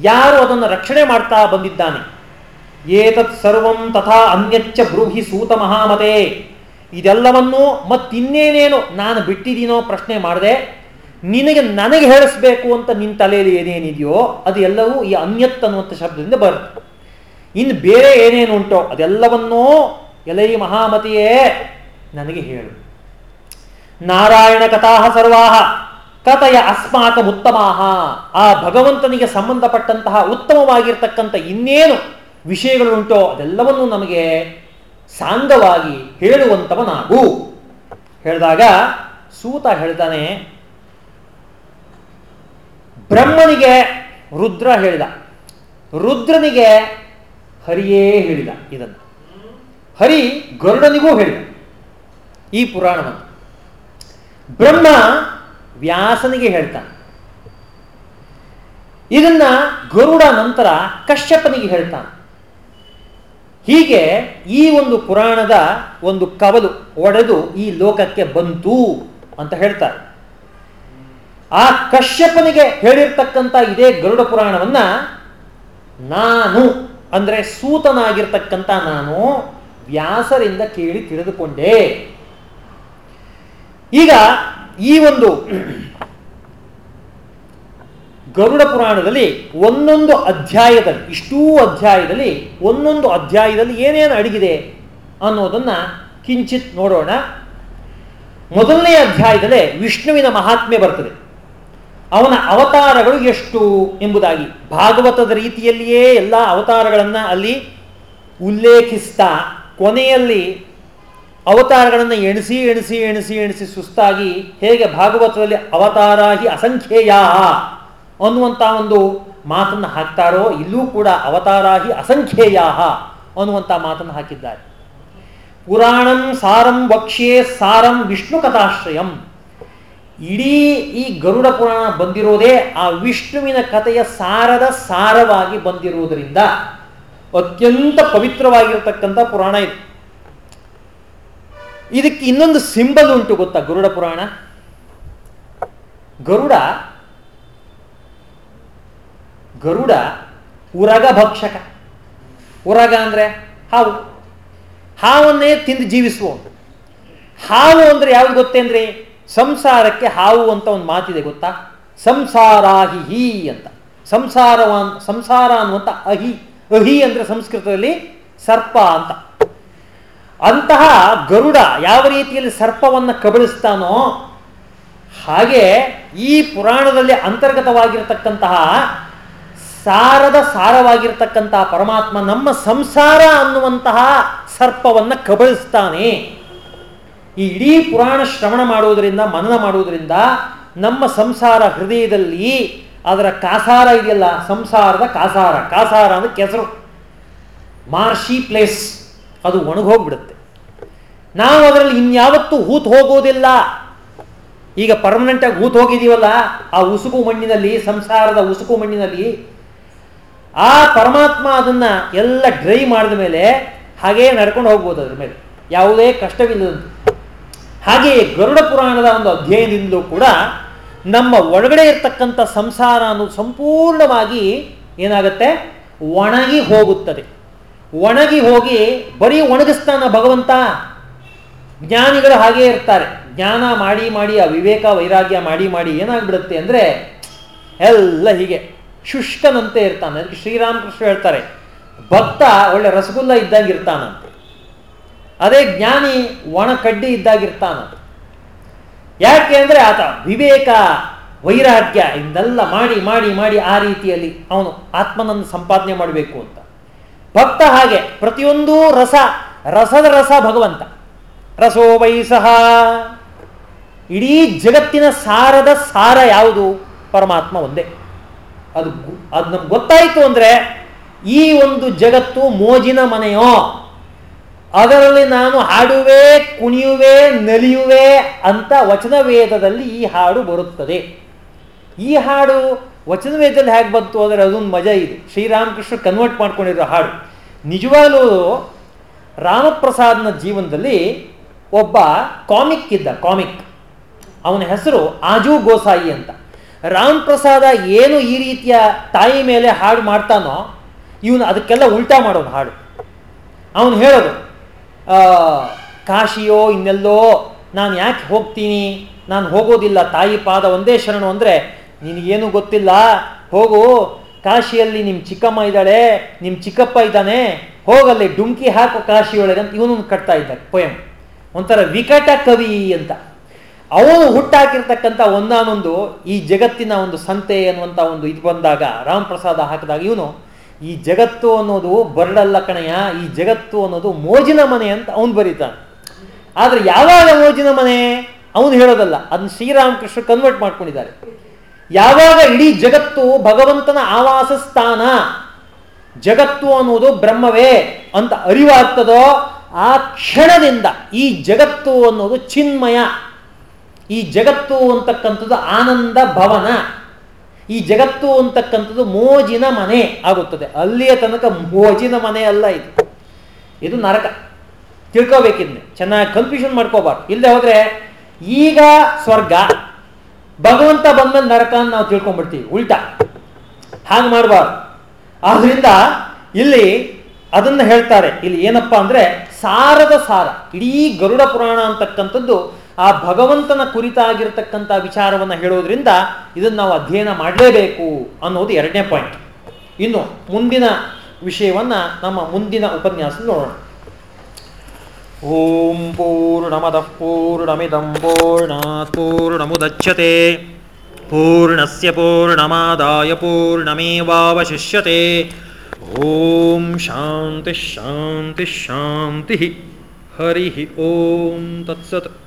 ಯಾರು ಅದನ್ನು ರಕ್ಷಣೆ ಮಾಡ್ತಾ ಬಂದಿದ್ದಾನೆ? ಏತತ್ ಸರ್ವಂ ತಥಾ ಅನ್ಯಚ್ಚ ಬ್ರೂಹಿ ಸೂತ ಮಹಾಮತೆ. ಇದೆಲ್ಲವನ್ನೂ ಮತ್ತಿನ್ನೇನೇನು ನಾನು ಬಿಟ್ಟಿದ್ದೀನೋ ಪ್ರಶ್ನೆ ಮಾಡಿದೆ, ನಿನಗೆ ನನಗೆ ಹೇಳಿಸ್ಬೇಕು ಅಂತ ನಿನ್ನ ತಲೆಯಲ್ಲಿ ಏನೇನಿದೆಯೋ ಅದು ಎಲ್ಲವೂ ಈ ಅನ್ಯತ್ ಅನ್ನುವಂಥ ಶಬ್ದದಿಂದ ಬರುತ್ತೆ. ಇನ್ನು ಬೇರೆ ಏನೇನು ಉಂಟೋ ಅದೆಲ್ಲವನ್ನೂ ಎಲೈ ಮಹಾಮತಿಯೇ ನನಗೆ ಹೇಳು. ನಾರಾಯಣ ಕಥಾ ಸರ್ವಾಹ, ಕಥೆಯ ಅಸ್ಮಾಕ ಉತ್ತಮಾಹ. ಆ ಭಗವಂತನಿಗೆ ಸಂಬಂಧಪಟ್ಟಂತಹ ಉತ್ತಮವಾಗಿರ್ತಕ್ಕಂಥ ಇನ್ನೇನು ವಿಷಯಗಳುಂಟೋ ಅದೆಲ್ಲವನ್ನೂ ನಮಗೆ ಸಾಂಗವಾಗಿ ಹೇಳುವಂಥವನಾಗು ಹೇಳಿದಾಗ ಸೂತ ಹೇಳ್ತಾನೆ ಬ್ರಹ್ಮನಿಗೆ ರುದ್ರ ಹೇಳಿದ. ರುದ್ರನಿಗೆ ಹರಿಯೇ ಹೇಳಿದ ಇದನ್ನು. ಹರಿ ಗರುಡನಿಗೂ ಹೇಳಿದ ಈ ಪುರಾಣವನ್ನು. ಬ್ರಹ್ಮ ವ್ಯಾಸನಿಗೆ ಹೇಳ್ತಾನೆ. ಇದನ್ನ ಗರುಡ ನಂತರ ಕಶ್ಯಪನಿಗೆ ಹೇಳ್ತಾನೆ. ಹೀಗೆ ಈ ಒಂದು ಪುರಾಣದ ಒಂದು ಕವಲು ಒಡೆದು ಈ ಲೋಕಕ್ಕೆ ಬಂತು ಅಂತ ಹೇಳ್ತಾರೆ. ಆ ಕಶ್ಯಪನಿಗೆ ಹೇಳಿರ್ತಕ್ಕಂಥ ಇದೇ ಗರುಡ ಪುರಾಣವನ್ನ ನಾನು ಅಂದ್ರೆ ಸೂತನಾಗಿರ್ತಕ್ಕಂಥ ನಾನು ವ್ಯಾಸರಿಂದ ಕೇಳಿ ತಿಳಿದುಕೊಂಡೆ. ಈಗ ಈ ಒಂದು ಗರುಡ ಪುರಾಣದಲ್ಲಿ ಒಂದೊಂದು ಅಧ್ಯಾಯದಲ್ಲಿ, ಇಷ್ಟೂ ಅಧ್ಯಾಯದಲ್ಲಿ ಒಂದೊಂದು ಅಧ್ಯಾಯದಲ್ಲಿ ಏನೇನು ಅಡಗಿದೆ ಅನ್ನೋದನ್ನು ಕಿಂಚಿತ್ ನೋಡೋಣ. ಮೊದಲನೇ ಅಧ್ಯಾಯದಲ್ಲೇ ವಿಷ್ಣುವಿನ ಮಹಾತ್ಮೆ ಬರ್ತದೆ. ಅವನ ಅವತಾರಗಳು ಎಷ್ಟು ಎಂಬುದಾಗಿ ಭಾಗವತದ ರೀತಿಯಲ್ಲಿಯೇ ಎಲ್ಲ ಅವತಾರಗಳನ್ನು ಅಲ್ಲಿ ಉಲ್ಲೇಖಿಸ್ತಾ, ಕೊನೆಯಲ್ಲಿ ಅವತಾರಗಳನ್ನು ಎಣಿಸಿ ಎಣಿಸಿ ಎಣಿಸಿ ಎಣಿಸಿ ಸುಸ್ತಾಗಿ ಹೇಗೆ ಭಾಗವತದಲ್ಲಿ ಅವತಾರಾಹಿ ಅಸಂಖ್ಯೇಯ ಅನ್ನುವಂಥ ಒಂದು ಮಾತನ್ನು ಹಾಕ್ತಾರೋ, ಇಲ್ಲೂ ಕೂಡ ಅವತಾರಾಹಿ ಅಸಂಖ್ಯೇಯ ಅನ್ನುವಂಥ ಮಾತನ್ನು ಹಾಕಿದ್ದಾರೆ. ಪುರಾಣಂ ಸಾರಂ ವಕ್ಷ್ಯೇ ಸಾರಂ ವಿಷ್ಣು ಕಥಾಶ್ರಯಂ. ಇಡೀ ಈ ಗರುಡ ಪುರಾಣ ಬಂದಿರೋದೇ ಆ ವಿಷ್ಣುವಿನ ಕಥೆಯ ಸಾರದ ಸಾರವಾಗಿ ಬಂದಿರುವುದರಿಂದ ಅತ್ಯಂತ ಪವಿತ್ರವಾಗಿರತಕ್ಕಂಥ ಪುರಾಣ ಇದು. ಇದಕ್ಕೆ ಇನ್ನೊಂದು ಸಿಂಬಲ್ ಉಂಟು ಗೊತ್ತಾ ಗರುಡ ಪುರಾಣ? ಗರುಡ ಗರುಡ ಉರಗ ಭಕ್ಷಕ. ಉರಗ ಅಂದರೆ ಹಾವು. ಹಾವನ್ನೇ ತಿಂದು ಜೀವಿಸುವ ಹಾವು ಅಂದರೆ ಯಾವ್ದು ಗೊತ್ತೇನ್ರಿ? ಸಂಸಾರಕ್ಕೆ ಹಾವು ಅಂತ ಒಂದು ಮಾತಿದೆ ಗೊತ್ತಾ? ಸಂಸಾರಾಹಿ ಹಿ ಅಂತ. ಸಂಸಾರವಾನ್, ಸಂಸಾರ ಅನ್ನುವಂಥ ಅಹಿ. ಅಹಿ ಅಂದರೆ ಸಂಸ್ಕೃತದಲ್ಲಿ ಸರ್ಪ ಅಂತ. ಅಂತಹ ಗರುಡ ಯಾವ ರೀತಿಯಲ್ಲಿ ಸರ್ಪವನ್ನು ಕಬಳಿಸ್ತಾನೋ ಹಾಗೆ ಈ ಪುರಾಣದಲ್ಲಿ ಅಂತರ್ಗತವಾಗಿರತಕ್ಕಂತಹ ಸಾರದ ಸಾರವಾಗಿರ್ತಕ್ಕಂತಹ ಪರಮಾತ್ಮ ನಮ್ಮ ಸಂಸಾರ ಅನ್ನುವಂತಹ ಸರ್ಪವನ್ನು ಕಬಳಿಸ್ತಾನೆ. ಈ ಇಡೀ ಪುರಾಣ ಶ್ರವಣ ಮಾಡುವುದರಿಂದ, ಮನನ ಮಾಡುವುದರಿಂದ ನಮ್ಮ ಸಂಸಾರ ಹೃದಯದಲ್ಲಿ ಅದರ ಕಾಸಾರ ಇದೆಯಲ್ಲ, ಸಂಸಾರದ ಕಾಸಾರ. ಕಾಸಾರ ಅಂದ್ರೆ ಕೆಸರು. Marshy place. ಅದು ಒಣಗೋಗ್ಬಿಡುತ್ತೆ. ನಾವು ಅದರಲ್ಲಿ ಇನ್ಯಾವತ್ತೂ ಹೂತ್ ಹೋಗೋದಿಲ್ಲ. ಈಗ ಪರ್ಮನೆಂಟಾಗಿ ಹೂತ್ ಹೋಗಿದ್ದೀವಲ್ಲ ಆ ಉಸುಕು ಮಣ್ಣಿನಲ್ಲಿ, ಸಂಸಾರದ ಉಸುಕು ಮಣ್ಣಿನಲ್ಲಿ ಆ ಪರಮಾತ್ಮ ಅದನ್ನ ಎಲ್ಲ ಡ್ರೈ ಮಾಡಿದ ಮೇಲೆ ಹಾಗೇ ನಡ್ಕೊಂಡು ಹೋಗ್ಬೋದು ಅದ್ರ ಮೇಲೆ. ಯಾವುದೇ ಕಷ್ಟವಿಲ್ಲದಂತೆ. ಹಾಗೆಯೇ ಗರುಡ ಪುರಾಣದ ಒಂದು ಅಧ್ಯಯನದಿಂದಲೂ ಕೂಡ ನಮ್ಮ ಒಳಗಡೆ ಇರ್ತಕ್ಕಂಥ ಸಂಸಾರ ಅನ್ನೋದು ಸಂಪೂರ್ಣವಾಗಿ ಏನಾಗುತ್ತೆ? ಒಣಗಿ ಹೋಗುತ್ತದೆ. ಒಣಗಿ ಹೋಗಿ ಬರೀ ಒಣಗಿಸ್ತಾನ ಭಗವಂತ. ಜ್ಞಾನಿಗಳು ಹಾಗೇ ಇರ್ತಾರೆ. ಜ್ಞಾನ ಮಾಡಿ ಮಾಡಿ ಆ ವಿವೇಕ ವೈರಾಗ್ಯ ಮಾಡಿ ಮಾಡಿ ಏನಾಗ್ಬಿಡುತ್ತೆ ಅಂದರೆ ಎಲ್ಲ ಹೀಗೆ. ಶುಷ್ಕನಂತೆ ಇರ್ತಾನೆ ಅದಕ್ಕೆ ಶ್ರೀರಾಮಕೃಷ್ಣ ಹೇಳ್ತಾರೆ, ಭಕ್ತ ಒಳ್ಳೆ ರಸಗುಲ್ಲ ಇದ್ದಾಗಿರ್ತಾನಂತೆ. ಅದೇ ಜ್ಞಾನಿ ಒಣ ಕಡ್ಡಿ ಇದ್ದಾಗಿರ್ತಾನಂತೆ. ಯಾಕೆ ಅಂದರೆ ಆತ ವಿವೇಕ ವೈರಾಗ್ಯ ಇದೆಲ್ಲ ಮಾಡಿ ಮಾಡಿ ಮಾಡಿ ಆ ರೀತಿಯಲ್ಲಿ ಅವನು ಆತ್ಮನನ್ನು ಸಂಪಾದನೆ ಮಾಡಬೇಕು ಅಂತ. ಭಕ್ತ ಹಾಗೆ ಪ್ರತಿಯೊಂದು ರಸ, ರಸದ ರಸ ಭಗವಂತ. ರಸೋ ವೈಸಹ ಇಡೀ ಜಗತ್ತಿನ ಸಾರದ ಸಾರ ಯಾವುದು? ಪರಮಾತ್ಮ ಒಂದೇ. ಅದು ಅದು ನಮ್ಗೆ ಗೊತ್ತಾಯಿತು ಅಂದರೆ ಈ ಒಂದು ಜಗತ್ತು ಮೋಜಿನ ಮನೆಯೋ. ಅದರಲ್ಲಿ ನಾನು ಹಾಡುವೆ, ಕುಣಿಯುವೆ, ನಲಿಯುವೆ ಅಂತ ವಚನ ವೇದದಲ್ಲಿ ಈ ಹಾಡು ಬರುತ್ತದೆ. ಈ ಹಾಡು ವಚನ ವೇದದಲ್ಲಿ ಹೇಗೆ ಬಂತು ಅಂದರೆ ಅದೊಂದು ಮಜಾ ಇದೆ. ಶ್ರೀರಾಮಕೃಷ್ಣ ಕನ್ವರ್ಟ್ ಮಾಡ್ಕೊಂಡಿರೋ ಹಾಡು. ನಿಜವಾಗಲೂ ರಾಮಪ್ರಸಾದ್ನ ಜೀವನದಲ್ಲಿ ಒಬ್ಬ ಕಾಮಿಕ್ ಇದ್ದ ಕಾಮಿಕ್ ಅವನ ಹೆಸರು ಆಜು ಗೋಸಾಯಿ ಅಂತ. ರಾಮ್ ಪ್ರಸಾದ ಏನು ಈ ರೀತಿಯ ತಾಯಿ ಮೇಲೆ ಹಾಡು ಮಾಡ್ತಾನೋ, ಇವನು ಅದಕ್ಕೆಲ್ಲ ಉಲ್ಟಾ ಮಾಡೋನು ಹಾಡು. ಅವನು ಹೇಳೋದು ಕಾಶಿಯೋ ಇನ್ನೆಲ್ಲೋ, ನಾನು ಯಾಕೆ ಹೋಗ್ತೀನಿ? ನಾನು ಹೋಗೋದಿಲ್ಲ, ತಾಯಿ ಪಾದ ಒಂದೇ ಶರಣು ಅಂದರೆ ನಿನಗೇನು ಗೊತ್ತಿಲ್ಲ? ಹೋಗು, ಕಾಶಿಯಲ್ಲಿ ನಿಮ್ಮ ಚಿಕ್ಕಮ್ಮ ಇದ್ದಾಳೆ ನಿಮ್ಮ ಚಿಕ್ಕಪ್ಪ ಇದ್ದಾನೆ, ಹೋಗಲ್ಲಿ ಡುಂಕಿ ಹಾಕೋ ಕಾಶಿಯೊಳಗೆ ಅಂತ ಇವನು ಕಟ್ತಾ ಇದ್ದಾರೆ ಪೊಯಂ. ಒಂಥರ ವಿಕಟ ಕವಿ ಅಂತ. ಅವನು ಹುಟ್ಟಾಕಿರ್ತಕ್ಕಂಥ ಒಂದಾನೊಂದು ಈ ಜಗತ್ತಿನ ಒಂದು ಸಂತೆ ಅನ್ನುವಂಥ ಒಂದು ಇದು ಬಂದಾಗ ರಾಮ್ ಪ್ರಸಾದ ಹಾಕಿದಾಗ ಇವನು ಈ ಜಗತ್ತು ಅನ್ನೋದು ಬರಡಲ್ಲ ಕಣಯ್ಯ, ಈ ಜಗತ್ತು ಅನ್ನೋದು ಮೋಜಿನ ಮನೆ ಅಂತ ಅವನು ಬರೀತಾನೆ. ಆದರೆ ಯಾವಾಗ ಮೋಜಿನ ಮನೆ? ಅವನು ಹೇಳೋದಲ್ಲ, ಅದನ್ನ ಶ್ರೀರಾಮಕೃಷ್ಣ ಕನ್ವರ್ಟ್ ಮಾಡ್ಕೊಂಡಿದ್ದಾರೆ. ಯಾವಾಗ ಇಡೀ ಜಗತ್ತು ಭಗವಂತನ ಆವಾಸ ಸ್ಥಾನ, ಜಗತ್ತು ಅನ್ನೋದು ಬ್ರಹ್ಮವೇ ಅಂತ ಅರಿವಾಗ್ತದೋ ಆ ಕ್ಷಣದಿಂದ ಈ ಜಗತ್ತು ಅನ್ನೋದು ಚಿನ್ಮಯ. ಈ ಜಗತ್ತು ಅಂತಕ್ಕಂಥದ್ದು ಆನಂದ ಭವನ. ಈ ಜಗತ್ತು ಅಂತಕ್ಕಂಥದ್ದು ಮೋಜಿನ ಮನೆ ಆಗುತ್ತದೆ. ಅಲ್ಲಿಯ ತನಕ ಮೋಜಿನ ಮನೆ ಅಲ್ಲ ಇದು. ಇದು ನರಕ. ತಿಳ್ಕೋಬೇಕಿದ್ನೆ. ಚೆನ್ನಾಗಿ ಕನ್ಫ್ಯೂಷನ್ ಮಾಡ್ಕೋಬಾರ್ದು. ಇಲ್ಲದೆ ಹೋದ್ರೆ ಈಗ ಸ್ವರ್ಗ, ಭಗವಂತ ಬಂದ್ಮೇಲೆ ನರಕ ಅಂತ ನಾವು ತಿಳ್ಕೊಂಡ್ಬಿಡ್ತೀವಿ. ಉಲ್ಟಾ. ಹಾಗೆ ಮಾಡಬಾರ್ದು. ಆದ್ರಿಂದ ಇಲ್ಲಿ ಅದನ್ನ ಹೇಳ್ತಾರೆ. ಇಲ್ಲಿ ಏನಪ್ಪಾ ಅಂದ್ರೆ ಸಾರದ ಸಾರ. ಇಡೀ ಗರುಡ ಪುರಾಣ ಅಂತಕ್ಕಂಥದ್ದು ಆ ಭಗವಂತನ ಕುರಿತಾಗಿರ್ತಕ್ಕಂಥ ವಿಚಾರವನ್ನು ಹೇಳೋದ್ರಿಂದ ಇದನ್ನು ನಾವು ಅಧ್ಯಯನ ಮಾಡಲೇಬೇಕು ಅನ್ನೋದು ಎರಡನೇ ಪಾಯಿಂಟ್ ಇನ್ನು ಮುಂದಿನ ವಿಷಯವನ್ನು ನಮ್ಮ ಮುಂದಿನ ಉಪನ್ಯಾಸ ನೋಡೋಣ. ಓಂ ಪೂರ್ಣಮದಃ ಪೂರ್ಣಮಿದಂ ಪೂರ್ಣಾತ್ ಪೂರ್ಣಮುದಚ್ಯತೆ. ಪೂರ್ಣಸ್ಯ ಪೂರ್ಣಮಾದಾಯ ಪೂರ್ಣಮೇವಾವಶಿಷ್ಯತೆ. ಓಂ ಶಾಂತಿ ಶಾಂತಿ ಶಾಂತಿ ಹರಿ ಓಂ ತತ್ಸತ್.